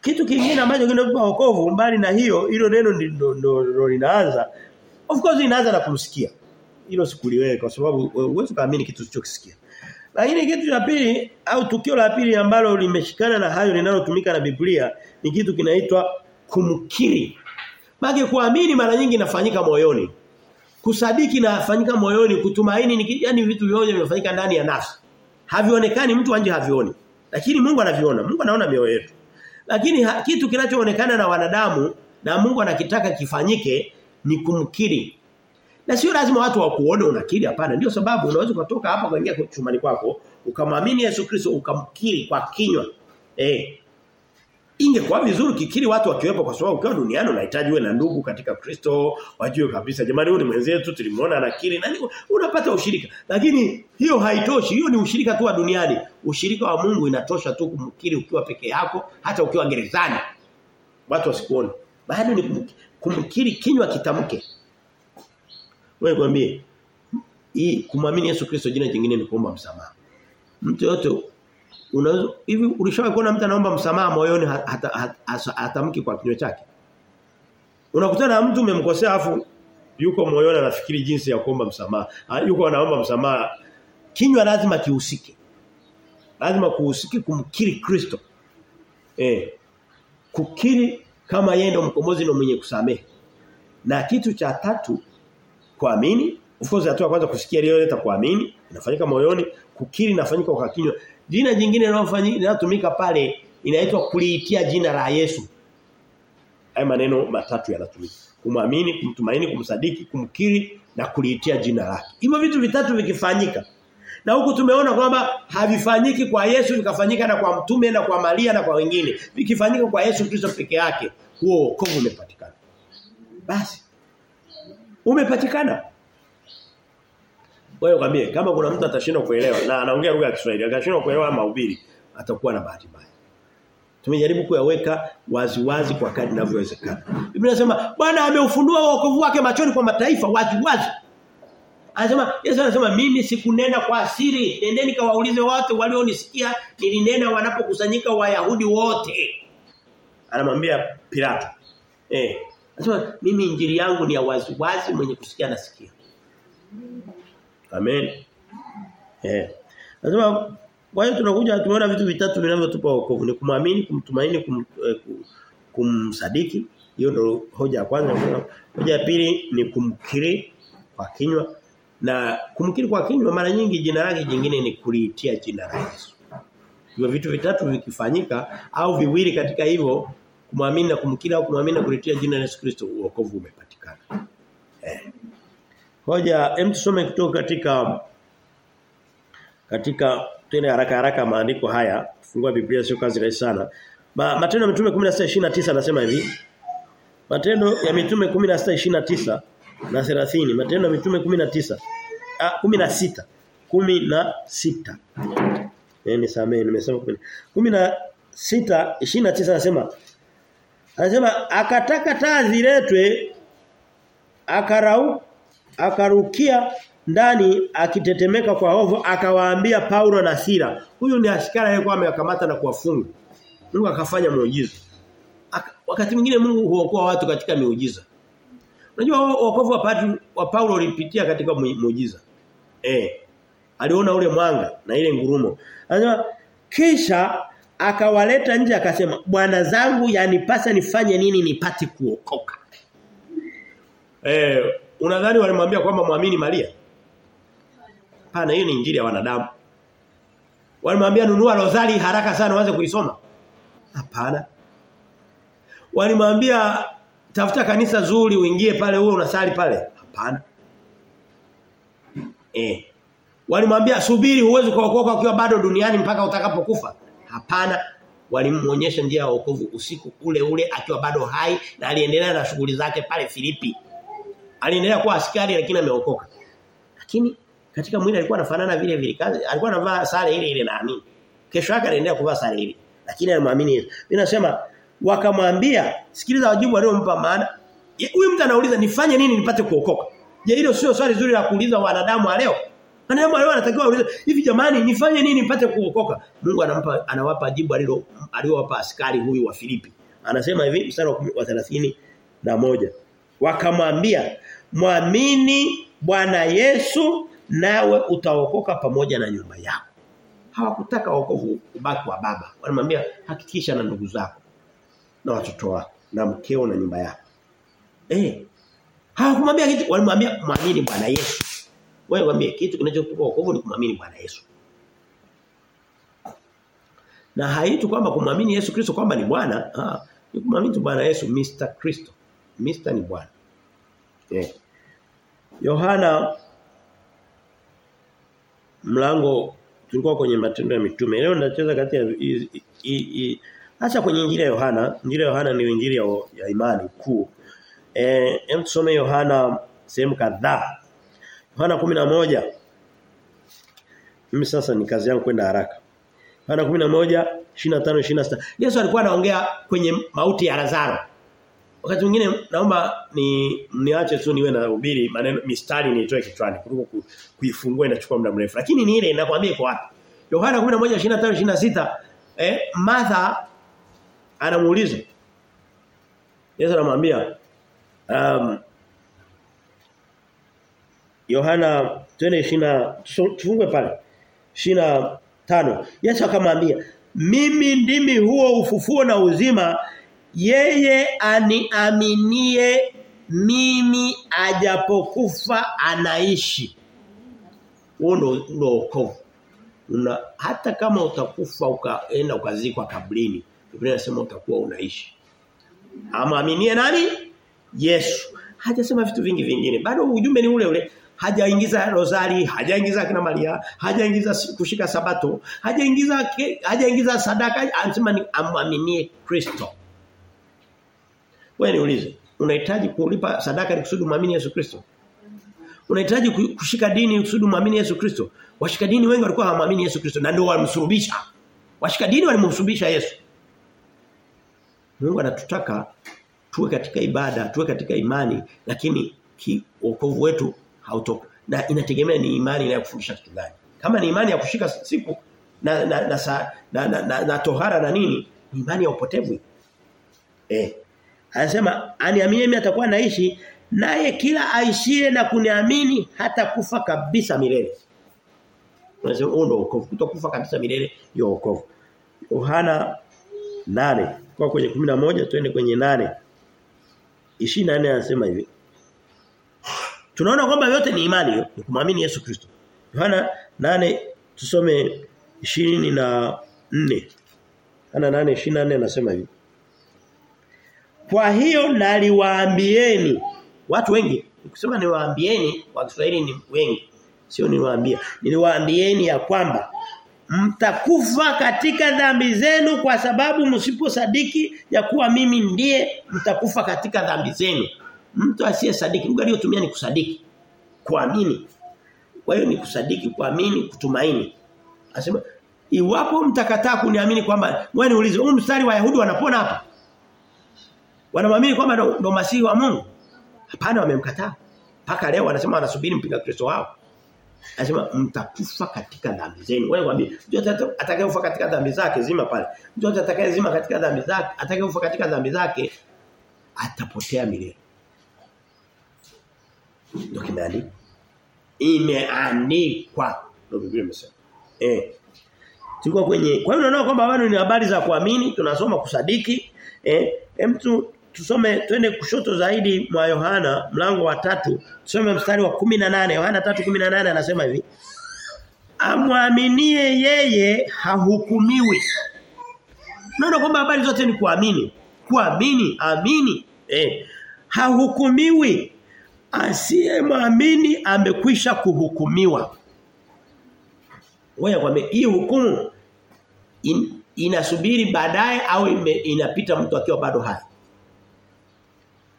Kitu kingine ambacho kinatupa wokovu mbali na hiyo hilo neno ndio linaanza. Of course inaanza na kumsikia. Hilo sikuliweka kwa sababu huwezi kaamini kitu usichokisikia. Lakini kitu cha pili au tukio la pili ambalo limeshikana na hayo linalotumika na Biblia ni kitu kinaitwa kumkiri. Maana kuamini mara nyingi inafanyika moyoni. Kusadiki inafanyika moyoni, kutumaini ni yani vitu vyote vinafanyika ndani ya nafsi. Havionekani mtu anje havioni. Lakini Mungu anaviona. Mungu anaona mioyo yetu. Lakini kitu kinachoonekana na wanadamu na Mungu anakitaka kifanyike ni kumkiri. Na sio lazima watu wakuone unakiri hapana. Ndio sababu unaweza kutoka hapa kuingia chumbani kwako ukamwamini Yesu Kristo ukamkiri kwa kinywa. Eh. Ingekuwa vizuri kikiri watu wakiwepo kwa sababu ukiwa duniani unahitaji uwe na ndugu katika Kristo, wajue kabisa jamani huyu ni mwenzetu tulimuona anakiri na unapata ushirika. Lakini hiyo haitoshi, hiyo ni ushirika tu wa duniani. Ushirika wa Mungu inatosha tu kumkiri ukiwa peke yako hata ukiwa gerezani. Watu wasikuone. Bado ni kumkiri kinywa kitamke. Wewe kwambie hii kumwamini Yesu Kristo jina jingine ni kuomba msamaha. Mtu yote unaweza hivi ulishawahi kuona mtu anaomba msamaha moyoni hata hatamki kwa kinywa chake. Unakutana na mtu umemkosea afu yuko moyoni anafikiri jinsi ya kuomba msamaha. Yuko anaomba msamaha. Kinywa lazima kihusike. Lazima kuhusike kumkiri Kristo. Eh. Kukiri kama yeye ndo mkombozi na mwenye kusamehe. Na kitu cha tatu kuamini. Of course hatua kwanza kusikia leo leta kuamini inafanyika moyoni kukiri inafanyika kwa kinywa. Jina jingine linalotumika pale inaitwa kuliitia jina la Yesu. Haya maneno matatu yanatumika. Kumwamini kumtumaini kumsadiki kumkiri na kuliitia jina lake. Hivyo vitu vitatu vikifanyika. Na huku tumeona kwamba havifanyiki kwa Yesu vikafanyika na kwa mtume na kwa Maria na kwa wengine. Vikifanyika kwa Yesu Kristo peke yake huo wokovu umepatikana. Basi umepatikana. Wewe kwambie kama kuna mtu atashindwa kuelewa na anaongea lugha ya Kiswahili akashindwa kuelewa mahubiri atakuwa na bahati mbaya. Tumejaribu kuyaweka wazi wazi kwa kadri inavyowezekana. Biblia inasema Bwana ameufundua wokovu wake machoni kwa mataifa wazi wazi. Anasema Yesu anasema mimi sikunena kwa siri. Nendeni kawaulize watu walionisikia nilinena wanapokusanyika Wayahudi wote. Anamwambia Pilato. Eh, Anasema mimi injili yangu ni ya wazi wazi mwenye kusikia nasikia. Amen. Eh. Anasema kwa hiyo tunakuja tumeona vitu vitatu vinavyotupa wokovu ni kumwamini, kumtumaini, kum, eh, kumsadiki. Hiyo ndio hoja ya kwanza. Hoja ya pili ni kumkiri kwa kinywa na kumkiri kwa kinywa mara nyingi jina lake jingine ni kuliitia jina la Yesu. Hivyo vitu vitatu vikifanyika au viwili katika hivyo kumwamini na kumkiri au kumwamini na kulitia jina la Yesu Kristo wokovu umepatikana. Eh. Hoja hem tusome kutoka katika katika tena haraka haraka maandiko haya fungua Biblia sio kazi rahisi sana. Ma, Matendo ya Mitume 16:29 anasema hivi. Matendo ya Mitume 16:29 na 30. Matendo ya Mitume 19 ah 16 16 Eh nisamee nimesema 10. 16 29 anasema Anasema akataka taa ziletwe akarau akarukia ndani akitetemeka kwa hofu akawaambia Paulo na Sila huyu ni askari aliyekuwa amewakamata na kuwafunga. Mungu akafanya muujiza. Wakati mwingine Mungu huokoa watu katika miujiza. Unajua wokovu wa wa Paulo ulipitia katika muujiza. Eh aliona ule mwanga na ile ngurumo. Anasema kisha akawaleta nje akasema bwana zangu yanipasa nifanye nini nipate kuokoka? Eh unadhani walimwambia kwamba muamini Maria? Hapana hiyo ni injili ya wanadamu. Walimwambia nunua rozari haraka sana uanze kuisoma. Hapana. Walimwambia tafuta kanisa zuri uingie pale uwe unasali pale. Hapana. Eh. Walimwambia subiri huwezi kuokoka ukiwa bado duniani mpaka utakapokufa Hapana walimuonyesha njia ya wokovu usiku ule ule akiwa bado hai na aliendelea na shughuli zake pale Filipi. Aliendelea kuwa askari lakini ameokoka. Lakini katika mwili alikuwa anafanana vile vile kazi alikuwa anavaa sare ile ile naamini. Kesho yake aliendelea kuvaa sare ile. Lakini alimwamini Yesu. Ninasema wakamwambia sikiliza wajibu waliompa maana huyu mtu anauliza nifanye nini nipate kuokoka. Je hilo sio swali zuri la kuuliza wanadamu wa leo? Maneno hayo anatakiwa aulize, hivi jamani nifanye nini nipate kuokoka? Mungu anampa anawapa jibu alilo aliyowapa askari huyu wa Filipi. Anasema hivi mstari wa 30 na moja. Wakamwambia, "Mwamini Bwana Yesu nawe utaokoka pamoja na nyumba yako." Hawakutaka wokovu ubaki wa baba. Wanamwambia hakikisha na ndugu zako na watoto wako na mkeo na nyumba yako. Eh. Hawakumwambia kitu, walimwambia mwamini Bwana Yesu. Wewe waambie kitu kinachokupa wokovu ni kumwamini Bwana Yesu. Na haitu kwamba kumwamini Yesu Kristo kwamba ni Bwana, ah, ni kumwamini Bwana Yesu Mr. Kristo. Mr. ni Bwana. Eh. Yohana mlango tulikuwa kwenye matendo ya mitume. Leo ndacheza kati ya hasa kwenye injili ya Yohana. Injili ya Yohana ni injili ya, ya imani kuu. Eh, hem tusome Yohana sehemu kadhaa. Yohana 11. Mimi sasa ni kazi yangu kwenda haraka. Yohana 11 25 26. Yesu alikuwa anaongea kwenye mauti ya Lazaro. Wakati mwingine naomba ni niache tu niwe na ubiri maneno mistari nitoe kichwani kuliko kuifungua inachukua muda mrefu. Lakini ni ile ninakwambia iko wapi. Yohana 11 25 26 eh Martha anamuuliza Yesu anamwambia um Yohana twende 20 tufungue pale. 25 Yesu akamwambia mimi ndimi huo ufufuo na uzima yeye aniaminie mimi ajapokufa anaishi. Huo ndo ndo wokovu. Una hata kama utakufa ukaenda ukazikwa kabrini, Biblia inasema utakuwa unaishi. Amaaminie nani? Yesu. Hajasema vitu vingi vingine. Bado ujumbe ni ule ule. Hajaingiza rozari, hajaingiza kina Maria, hajaingiza kushika sabato, hajaingiza hajaingiza sadaka, anasema ni amwaminie Kristo. Wewe niulize, unahitaji kulipa sadaka ili kusudi muamini Yesu Kristo? Unahitaji kushika dini kusudi muamini Yesu Kristo? Washika dini wengi walikuwa hawamwamini Yesu Kristo na ndio walimsulubisha. Washika dini walimsulubisha Yesu. Mungu anatutaka tuwe katika ibada, tuwe katika imani lakini kiokovu wetu hautoka. Na inategemea ni imani inayokufundisha kitu gani. Kama ni imani ya kushika siku na na na, na, na, na, na, na tohara na nini? Ni imani ya upotevu. Eh. Anasema aniamini mimi atakuwa naishi naye kila aishie na kuniamini hata kufa kabisa milele. Unasema huo ndio wokovu. Kutokufa kabisa milele ndio wokovu. Yohana 8 kwa kwenye 11 twende kwenye 8. 24 anasema hivi. Tunaona kwamba yote ni imani hiyo, ni kumwamini Yesu Kristo. Yohana 8 tusome 24. Yohana 8:24 anasema hivi. Kwa hiyo naliwaambieni watu wengi ukisema niwaambieni kwa Kiswahili ni wengi sio niwaambia niliwaambieni ya kwamba mtakufa katika dhambi zenu kwa sababu msiposadiki ya kuwa mimi ndiye mtakufa katika dhambi zenu mtu asiye sadiki lugha aliyotumia ni kusadiki. Kuamini. Kwa hiyo ni kusadiki kuamini kutumaini. Anasema iwapo mtakataa kuniamini kwamba wewe niulize huu mstari wa Yahudi wanapona hapa? Wanamwamini kwamba ndo, ndo masihi wa Mungu? Hapana wamemkataa. Paka leo wanasema wanasubiri mpinga Kristo wao. Anasema mtakufa katika dhambi zenu. Wewe mwambie, mtu atakayekufa katika dhambi zake zima pale. Mtu atakayezima katika dhambi zake, atakayekufa katika dhambi zake atapotea milele. Ndio kimeandikwa. Imeandikwa. Ndio Biblia imesema. Eh. Tulikuwa kwenye kwa hiyo unaona kwamba bado ni habari za kuamini, tunasoma kusadiki. Eh, mtu tusome twende kushoto zaidi mwa Yohana mlango wa tatu tusome mstari wa 18 Yohana 3:18 anasema hivi Amwaminie yeye hahukumiwi Naona kwamba habari zote ni kuamini kuamini amini eh hahukumiwi asiyemwamini amekwisha kuhukumiwa Wewe kwambie hii hukumu in, inasubiri baadaye au ime, inapita mtu akiwa bado hai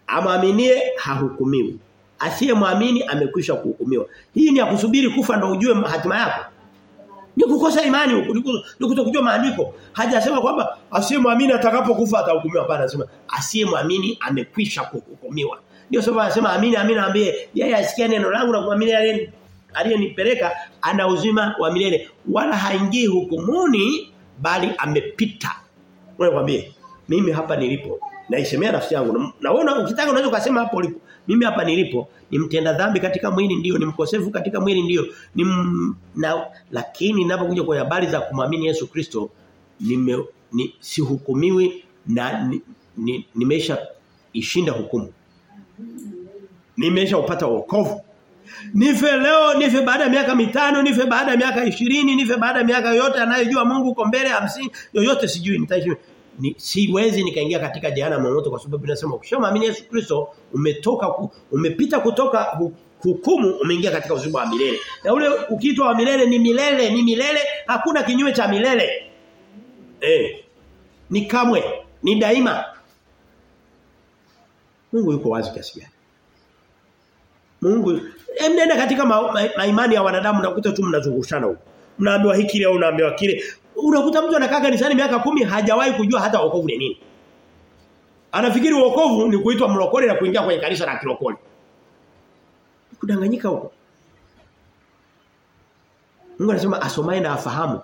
Amaaminie hahukumiwi. Asiyemwamini amekwisha kuhukumiwa. Hii ni ya kusubiri kufa ndio ujue hatima yako. Ni kukosa imani ni kutokujua maandiko. Hajasema kwamba asiyemwamini atakapokufa atahukumiwa hapana, anasema asiyemwamini amekwisha kuhukumiwa. Ndio sababu anasema amini amini ambie yeye asikia neno langu na kuamini yale aliyenipeleka ana uzima wa milele. Wala haingii hukumuni bali amepita. Wewe kwambie mimi hapa nilipo naisemea nafsi yangu. Na wewe ukitaka unaweza kusema hapo ulipo mimi hapa nilipo ni mtenda dhambi katika mwili ndio ni mkosefu katika mwili ndio ni m, na lakini ninapokuja kwa habari za kumwamini Yesu Kristo nime ni, sihukumiwi na ni, ni, nimesha ishinda hukumu nimesha upata wokovu Nife leo, nife baada ya miaka mitano, nife baada ya miaka ishirini nife baada ya miaka yote anayejua Mungu uko mbele hamsini yoyote sijui nitaishi. Ni, siwezi nikaingia katika jehanamu moto kwa sababu inasema ukishamwamini Yesu Kristo umetoka umepita kutoka hukumu umeingia katika uzima wa milele. Na ule ukiitwa wa milele ni milele, ni milele, hakuna kinyume cha milele. Eh. Ni kamwe, ni daima. Mungu yuko wazi kiasi gani? Mungu mnaenda katika ma, ma, ma imani ya wanadamu nakuta tu mnazungushana huko. Mnaambiwa hiki leo unaambiwa kile. Unakuta mtu anakaa kanisani miaka kumi hajawahi kujua hata wokovu ni nini. Anafikiri wokovu ni kuitwa mlokole na kuingia kwenye kanisa la kilokole. Kudanganyika huko. Mungu anasema asomaye na afahamu.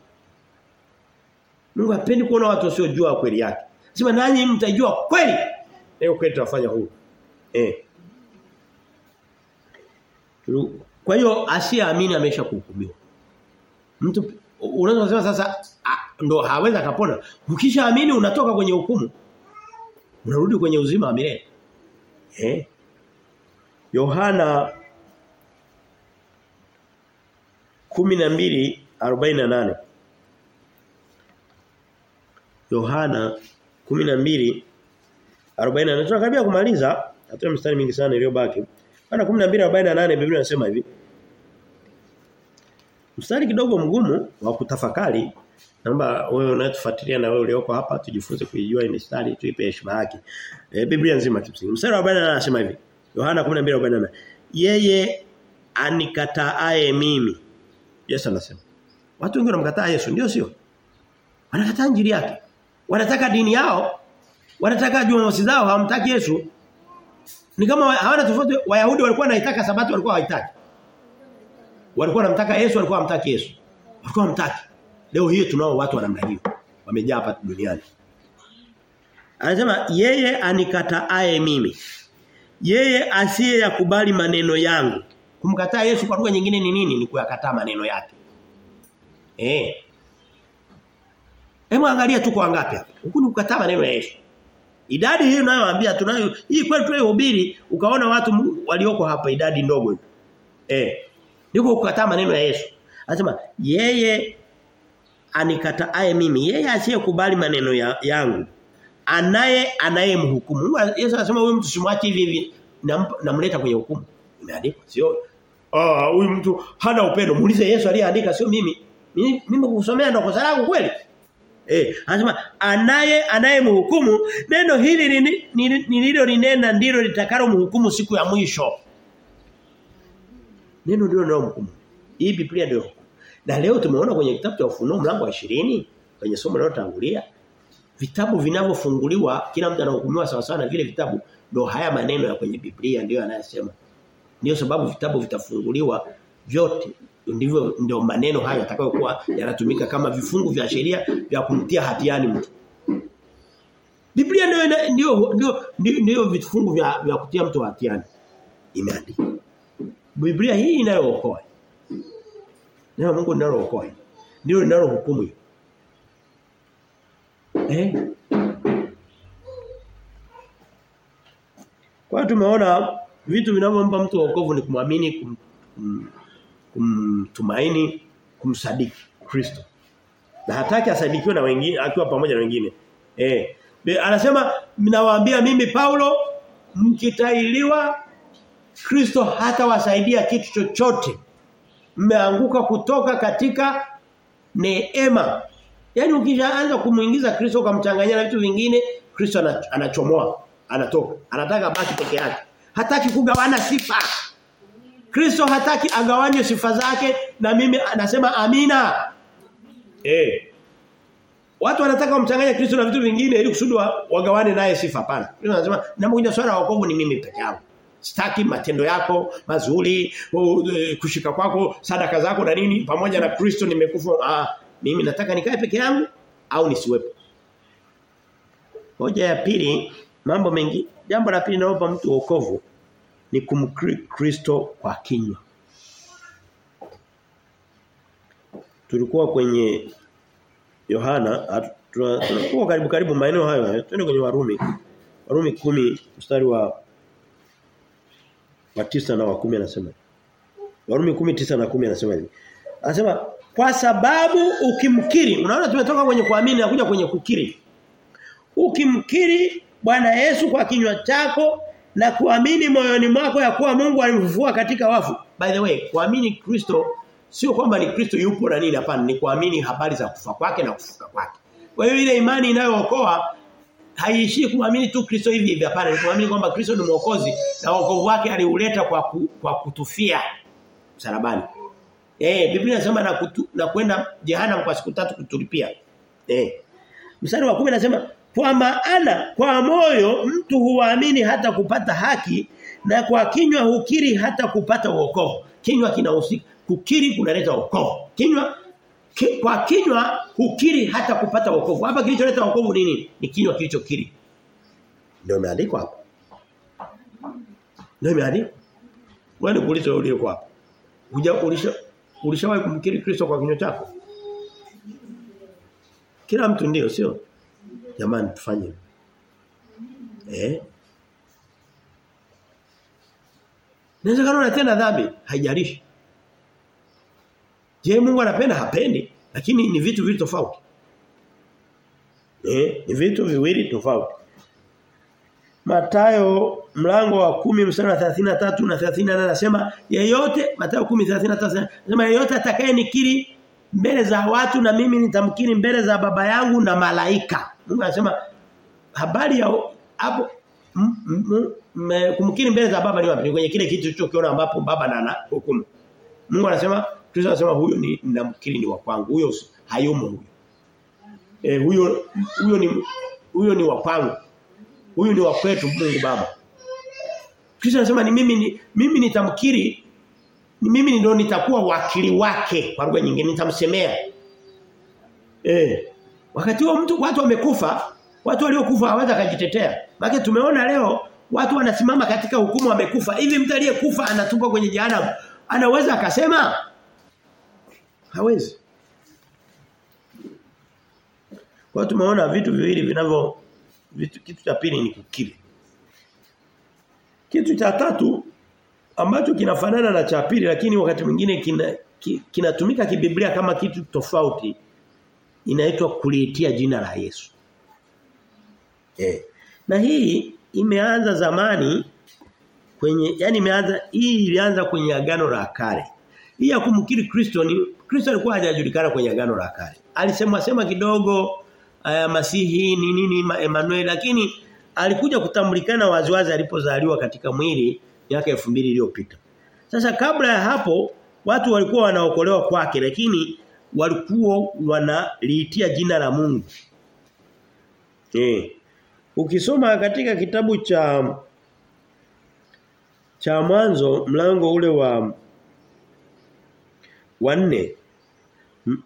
Mungu hapendi kuona watu wasiojua kweli yake. Sema nanyi mtajua kweli. Leo kweli tutafanya huu. Eh. Kwa hiyo asiyeamini amesha kuhukumiwa. Mtu unaweza kusema sasa ndo hawezi kapona. Ukishaamini unatoka kwenye hukumu. Unarudi kwenye uzima wa milele. Eh? Yohana 12:48 Yohana 12:48 tunakaribia kumaliza. Hatuna mstari mingi sana iliyobaki. Yohana 12:48 Biblia inasema hivi. Mstari kidogo mgumu wa kutafakari. Naomba wewe unayetufuatilia na wewe ulioko hapa tujifunze kuijua hii mstari tuipe heshima yake. E, Biblia nzima kimsingi. Mstari wa 48 anasema hivi. Yohana 12:48. Yeye anikataaye mimi. Yesu anasema. Watu wengi wanamkataa Yesu ndio sio? Wanakataa injili yake. Wanataka dini yao. Wanataka jumamosi zao hawamtaki Yesu. Ni kama hawana tofauti Wayahudi walikuwa wanaitaka sabato walikuwa hawaitaki. Walikuwa wanamtaka Yesu walikuwa hamtaki Yesu. Walikuwa hamtaki. Leo hii tunao watu wa namna hiyo. Wamejaa hapa duniani. Anasema yeye anikataaye mimi. Yeye asiye yakubali maneno yangu. Kumkataa Yesu kwa lugha nyingine ni nini? Ni kuyakataa maneno yake. Eh. Hebu angalia tuko wangapi hapa. Huku ni kukataa maneno ya Yesu. Idadi hii unayowaambia tunayo hii kweli tunayohubiri ukaona watu walioko hapa idadi ndogo. Eh. Niko kukataa maneno ya Yesu. Anasema yeye anikataaye mimi, yeye asiyekubali maneno ya, yangu. Anaye anayemhukumu. Yesu anasema huyu mtu simwache hivi hivi namleta kwenye hukumu. Imeandikwa sio ah huyu mtu hana upendo. Muulize Yesu aliyeandika sio mimi. Mimi mimi kukusomea ndo kosa langu kweli. Eh, anasema anaye anayemhukumu neno hili nililo linena ndilo litakalo mhukumu siku ya mwisho. Neno ndilo ndio mhukumu. Hii Biblia ndio. Na leo tumeona kwenye kitabu cha Ufunuo mlango wa 20 kwenye somo linalotangulia vitabu vinavyofunguliwa kila mtu anahukumiwa sawa sawa na vile vitabu ndio haya maneno ya kwenye Biblia ndio anayesema Ndio sababu vitabu vitafunguliwa vyote ndivyo ndio maneno hayo atakayokuwa yanatumika kama vifungu vya sheria vya kumtia hatiani mtu. Biblia ndio ndio ndio ndio vifungu vya vya kutia mtu hatiani. Imeandikwa. Biblia hii inayookoa. Neno Mungu linalookoa. Ndio linalohukumu. Eh? Kwa tumeona vitu vinavyompa mtu wokovu ni kumwamini kum, kum, kumtumaini kumsadiki Kristo. Na hataki asadikiwe na wengine akiwa pamoja na wengine. Eh. Anasema ninawaambia mimi Paulo mkitailiwa Kristo hatawasaidia kitu chochote. Mmeanguka kutoka katika neema. Yaani ukishaanza kumuingiza Kristo ukamchanganyia na vitu vingine, Kristo anachomoa, anatoka. Anataka baki peke yake. Hataki kugawana sifa. Kristo hataki agawanye sifa zake na mimi anasema amina. Eh. Watu wanataka kumchanganya Kristo na vitu vingine ili kusudi wagawane naye sifa hapana. Kristo anasema ninapokuja swala la wokovu ni mimi peke yangu. Sitaki matendo yako mazuri, e, kushika kwako, sadaka zako na nini pamoja na Kristo nimekufa. Ah, mimi nataka nikae peke yangu au nisiwepo. Hoja ya pili, mambo mengi, jambo la pili naomba mtu wokovu ni kumkiri Kristo kwa kinywa. Tulikuwa kwenye Yohana, tunakuwa karibu karibu maeneo hayo hayo. Twende kwenye Warumi. Warumi kumi mstari wa wa tisa na wa kumi anasema. Warumi kumi tisa na kumi anasema hivi. Anasema kwa sababu ukimkiri, unaona tumetoka kwenye kuamini na kuja kwenye kukiri. Ukimkiri Bwana Yesu kwa kinywa chako na kuamini moyoni mwako ya kuwa Mungu alimfufua katika wafu. By the way, kuamini Kristo sio kwamba ni Kristo yupo na nini hapana, ni kuamini habari za kufa kwake na kufuka kwake. Kwa hiyo ile imani inayookoa haiishii kuamini tu Kristo hivi hivi hapana, ni kuamini kwamba Kristo ni mwokozi na wokovu wake aliuleta kwa ku, kwa kutufia msalabani. Eh, Biblia inasema na kutu, na kwenda jehanamu kwa siku tatu kutulipia. Eh. Mstari wa 10 anasema kwa maana kwa moyo mtu huamini hata kupata haki na kwa kinywa hukiri hata kupata wokovu. Kinywa kinahusika kukiri kunaleta wokovu. Kinywa ki, kwa kinywa hukiri hata kupata wokovu. Hapa kilicholeta wokovu nini? Ni kinywa kilichokiri. Ndio imeandikwa hapa. Ndio imeandikwa. Wewe ulizo ulio hapa. Uja ulisha ulishawahi kumkiri Kristo kwa kinywa chako? Kila mtu ndio sio? Jamani tufanye. Eh? Inawezekana unatenda dhambi, haijalishi. Je, Mungu anapenda hapendi, lakini ni vitu viwili tofauti. Eh, ni vitu viwili tofauti. Matayo mlango wa kumi mstari wa 33 na 34 anasema yeyote Matayo 10:33 anasema yeyote atakayenikiri mbele za watu na mimi nitamkiri mbele za baba yangu na malaika. Mungu anasema habari ya hapo kumkiri mbele za baba ni wapi? Ni kwenye kile kitu tulichokiona ambapo baba na ana hukumu. Mungu anasema Kristo anasema huyo ni ninamkiri ni wa kwangu. Huyo hayumo huyo. Eh huyo huyo ni huyo ni wa kwangu. Huyu ni wa kwetu Mungu Baba. Kristo anasema ni mimi ni mimi nitamkiri ni mimi ndio nitakuwa wakili wake kwa lugha nyingine nitamsemea. Eh. Wakati huo mtu watu wamekufa, watu waliokufa hawaweza kujitetea. Maana tumeona leo watu wanasimama katika hukumu wamekufa. Hivi mtu aliyekufa anatupwa kwenye jehanamu. Anaweza akasema? Hawezi. Kwa tumeona vitu viwili vinavyo vitu kitu cha pili ni kukiri. Kitu cha tatu ambacho kinafanana na cha pili lakini wakati mwingine kina kinatumika kibiblia kama kitu tofauti inaitwa kuliitia jina la Yesu. Eh. Na hii imeanza zamani kwenye yani imeanza hii ilianza kwenye agano la kale. Hii ya kumkiri Kristo ni Kristo alikuwa hajajulikana kwenye agano la kale. Alisemwa sema kidogo uh, Masihi ni nini Emmanuel lakini alikuja kutambulikana waziwazi alipozaliwa katika mwili miaka 2000 iliyopita. Sasa kabla ya hapo watu walikuwa wanaokolewa kwake lakini walikuwa wanaliitia jina la Mungu. Eh. Ukisoma katika kitabu cha cha mwanzo mlango ule wa wa nne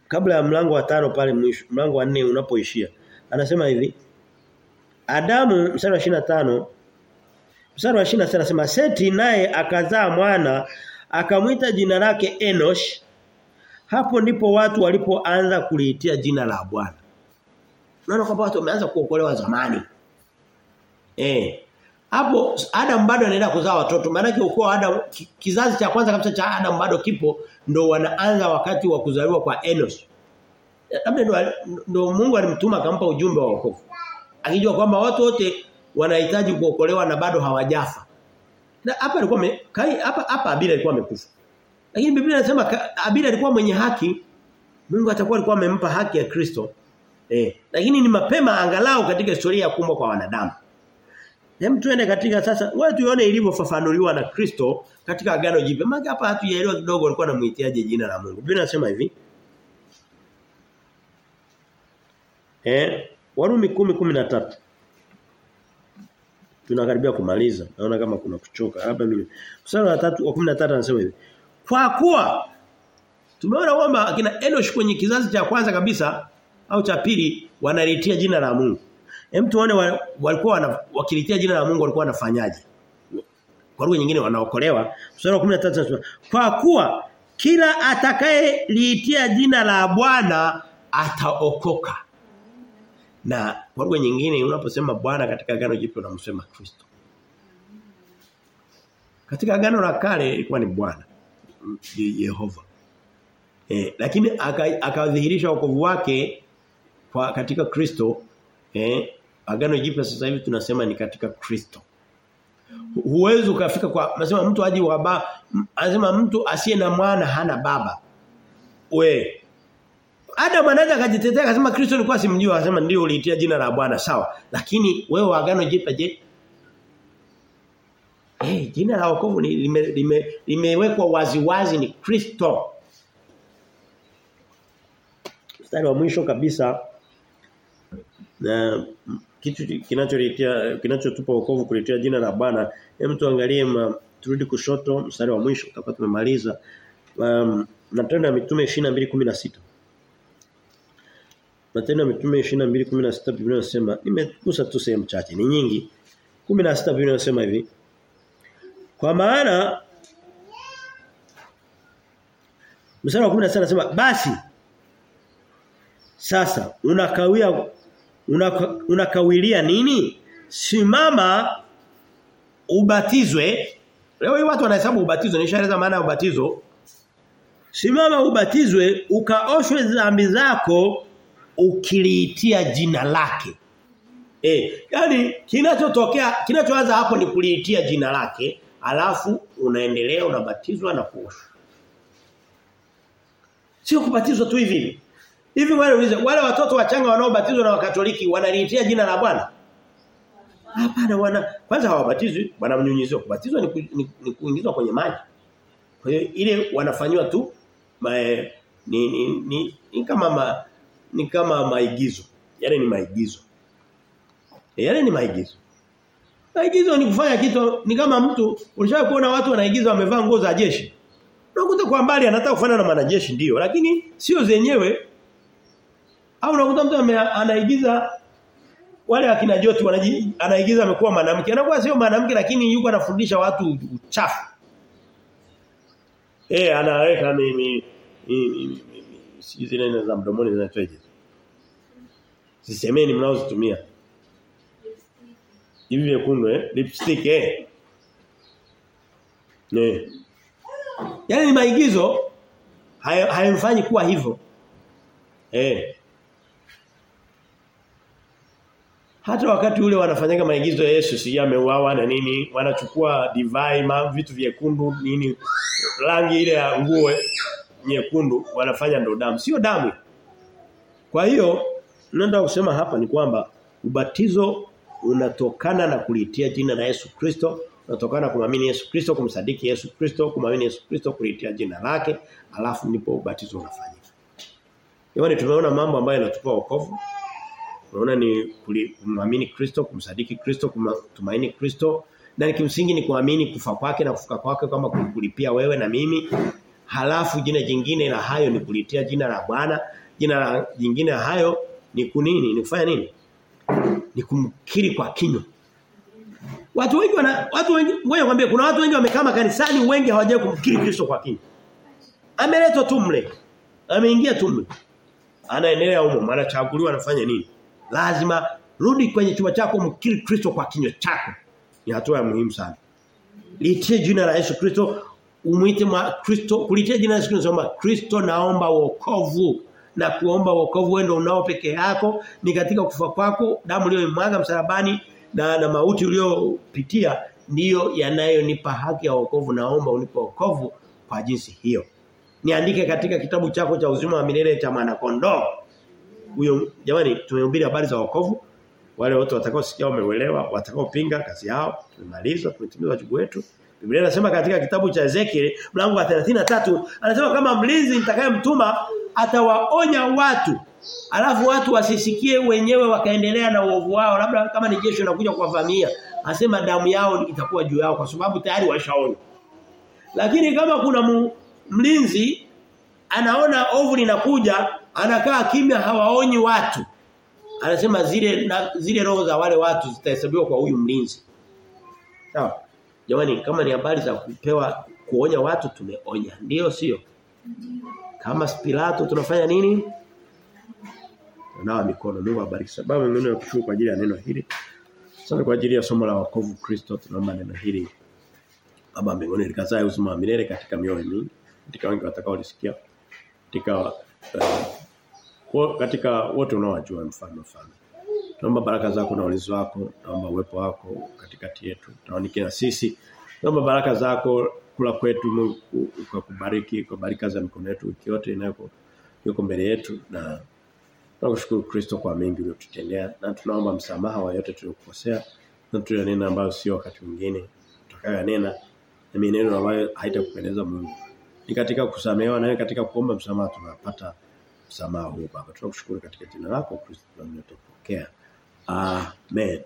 kabla ya mlango wa tano pale mwisho mlango wa nne unapoishia anasema hivi Adamu mstari wa 25 mstari wa 26 anasema Seti naye akazaa mwana akamwita jina lake Enosh hapo ndipo watu walipoanza kuliitia jina la Bwana. Unaona kwamba watu wameanza kuokolewa zamani. Eh hapo Adam bado anaenda kuzaa watoto. Maana yake ukoo Adam kizazi cha kwanza kabisa cha Adam bado kipo ndo wanaanza wakati wa kuzaliwa kwa Enos. Labda ndo, ndo Mungu alimtuma akampa ujumbe wa wokovu. Akijua kwamba watu wote wanahitaji kuokolewa na bado hawajafa. Na hapa alikuwa hapa hapa Abila alikuwa amekufa lakini Biblia inasema ka- alikuwa mwenye haki Mungu atakuwa alikuwa amempa haki ya Kristo eh lakini ni mapema angalau katika historia ya kuumbwa kwa wanadamu Hem tuende katika sasa wewe tuone ilivyofafanuliwa na Kristo katika agano jipya. Maana hapa hatujaelewa kidogo alikuwa anamuitiaje jina la Mungu. Biblia inasema hivi. Eh Warumi 10:13. Tunakaribia kumaliza. Naona kama kuna kuchoka. Hapa mimi. Mstari wa 3 wa 13 anasema hivi. Kwa kuwa tumeona kwamba kina Enosh kwenye kizazi cha kwanza kabisa au cha pili wanalitia jina la Mungu. Hem tuone walikuwa wakilitia jina la Mungu walikuwa wanafanyaje? Kwa lugha nyingine wanaokolewa. Sura wa 13 anasema kwa kuwa kila atakaye liitia jina la Bwana ataokoka. Na kwa lugha nyingine unaposema Bwana katika agano jipya unamsema Kristo. Katika agano la kale ilikuwa ni Bwana Yehova. Eh, lakini akadhihirisha wokovu wake kwa katika Kristo eh agano jipya sasa hivi tunasema ni katika Kristo. Huwezi ukafika kwa nasema mtu aje wa baba anasema mtu asiye na mwana hana baba. We Adam anaweza akajitetea akasema Kristo alikuwa simjua akasema ndio uliitia jina la Bwana sawa lakini wewe agano jipya je Eh jina la wokovu limewekwa lime, lime wazi wazi ni Kristo. Mstari wa mwisho kabisa. Na kitu kinacholetea kinachotupa wokovu kulitia jina la Bwana hem tuangalie turudi kushoto mstari wa mwisho tutakuwa tumemaliza. Um, Matendo ya Mitume 22:16 Matendo ya Mitume 22:16 Biblia inasema nimegusa tu sehemu chache ni nyingi. 16 Biblia inasema hivi Kwa maana Mstari wa 17 anasema basi sasa unakawia unakawilia unakawilia nini? Simama ubatizwe. Leo hii watu wanahesabu ubatizo, nishaeleza maana ya ubatizo. Simama ubatizwe ukaoshwe dhambi zako ukiliitia jina lake. Eh, yani kinachotokea kinachoanza hapo ni kuliitia jina lake, alafu unaendelea unabatizwa na kuoshwa. Sio kubatizwa tu hivi. Hivi wale wale watoto wachanga wanaobatizwa na wakatoliki wanaliitia jina la Bwana? Hapana wana kwanza hawabatizwi, wanamnyunyizwa. Kubatizwa ni, ku, ni, ni kuingizwa kwenye maji. Kwa hiyo ile wanafanywa tu ma, ni, ni, ni, ni kama ma, ni kama maigizo. Yale ni maigizo. Yale ni maigizo. Maigizo ni kufanya kitu ni kama mtu ulishawahi kuona watu wanaigiza wamevaa nguo za jeshi. Unakuta kwa mbali anataka kufanana na mwanajeshi ndio, lakini sio zenyewe. Au unakuta mtu anaigiza wale akina Joti anaigiza amekuwa mwanamke. Anakuwa sio mwanamke lakini yuko anafundisha watu uchafu. Eh anaweka mimi mimi si zile za mdomoni zinatoeje. Sisemeni mnaozitumia. Hivi vyekundu eh lipstick eh. Ne. yani ni maigizo hayamfanyi kuwa hivyo. Eh. Hata wakati ule wanafanyaga maigizo ya Yesu si ameuawa na nini, wanachukua divai, ma, vitu vyekundu, nini, rangi ile ya nguo nyekundu wanafanya ndo damu, sio damu. Kwa hiyo nenda kusema hapa ni kwamba ubatizo unatokana na kulitia jina la Yesu Kristo, unatokana kumwamini Yesu Kristo, kumsadiki Yesu Kristo, kumwamini Yesu Kristo, kulitia jina lake, alafu ndipo ubatizo unafanyika. Yaani tumeona mambo ambayo yanatupa wokovu, Unaona ni kumwamini Kristo, kumsadiki Kristo, kumtumaini Kristo. Na kimsingi ni kuamini kufa kwake na kufuka kwake kama kulipia wewe na mimi. Halafu jina jingine la hayo ni kulitia jina la Bwana. Jina la jingine hayo ni kunini? Ni kufanya nini? Ni kumkiri kwa kinywa. Watu wengi wana watu wengi ngoja nikwambie kuna watu wengi wamekaa kanisani wengi hawajai kumkiri Kristo kwa kinywa. Ameletwa tu mle. Ameingia tu mle. Anaendelea humo, anachaguliwa anafanya nini? lazima rudi kwenye chumba chako mkiri Kristo kwa kinywa chako. Ni hatua ya muhimu sana. Litie jina la Yesu Kristo, umuite Kristo, kulitia jina la Yesu Kristo Kristo naomba wokovu na kuomba wokovu wewe ndio unao peke yako ni katika kufa kwako damu uliyomwaga msalabani na na mauti uliyopitia ndiyo yanayonipa haki ya wokovu. Naomba unipe wokovu kwa jinsi hiyo. Niandike katika kitabu chako cha uzima wa milele cha mwana kondoo huyo jamani tumehubiri habari za wokovu. Wale wote watakao sikia wameuelewa watakao pinga kazi yao tumemaliza tumetimiza wajibu wetu. Biblia inasema katika kitabu cha Ezekiel mlango wa 33 anasema kama mlinzi nitakayemtuma atawaonya watu alafu watu wasisikie wenyewe wakaendelea na uovu wao labda kama ni jeshi linakuja kuwavamia asema damu yao itakuwa juu yao kwa sababu tayari washaona. Lakini kama kuna mlinzi anaona ovu linakuja, anakaa kimya hawaonyi watu. Anasema zile na, zile roho za wale watu zitahesabiwa kwa huyu mlinzi. Sawa. Jamani kama ni habari za kupewa kuonya watu tumeonya. Ndio sio? Kama Pilato tunafanya nini? Tunawa mikono. Mungu abariki. Sababu mimi nakushukuru kwa ajili ya neno hili. Asante kwa ajili ya somo la wokovu Kristo tunaomba neno hili. Baba mbinguni likazae uzima wa milele katika mioyo mingi. Katika wengi watakaolisikia. Katika uh, katika wote unaowajua mfano mfano. Tunaomba baraka zako na ulinzi wako, naomba uwepo wako katikati yetu. Tunaonekana sisi. Tunaomba baraka zako kula kwetu Mungu ukakubariki kwa baraka za mikono yetu wiki yote inayoko yuko mbele yetu na tunakushukuru Kristo kwa mengi uliyotutendea na tunaomba msamaha wa yote tuliyokosea na tuliyonena ambayo sio wakati mwingine tutakayonena na mienendo ambayo haitakupendeza Mungu. Ni katika kusamehewa na katika kuomba msamaha tunapata msamaha huu Baba. Tunakushukuru katika jina lako Kristo tunapokea. Amen.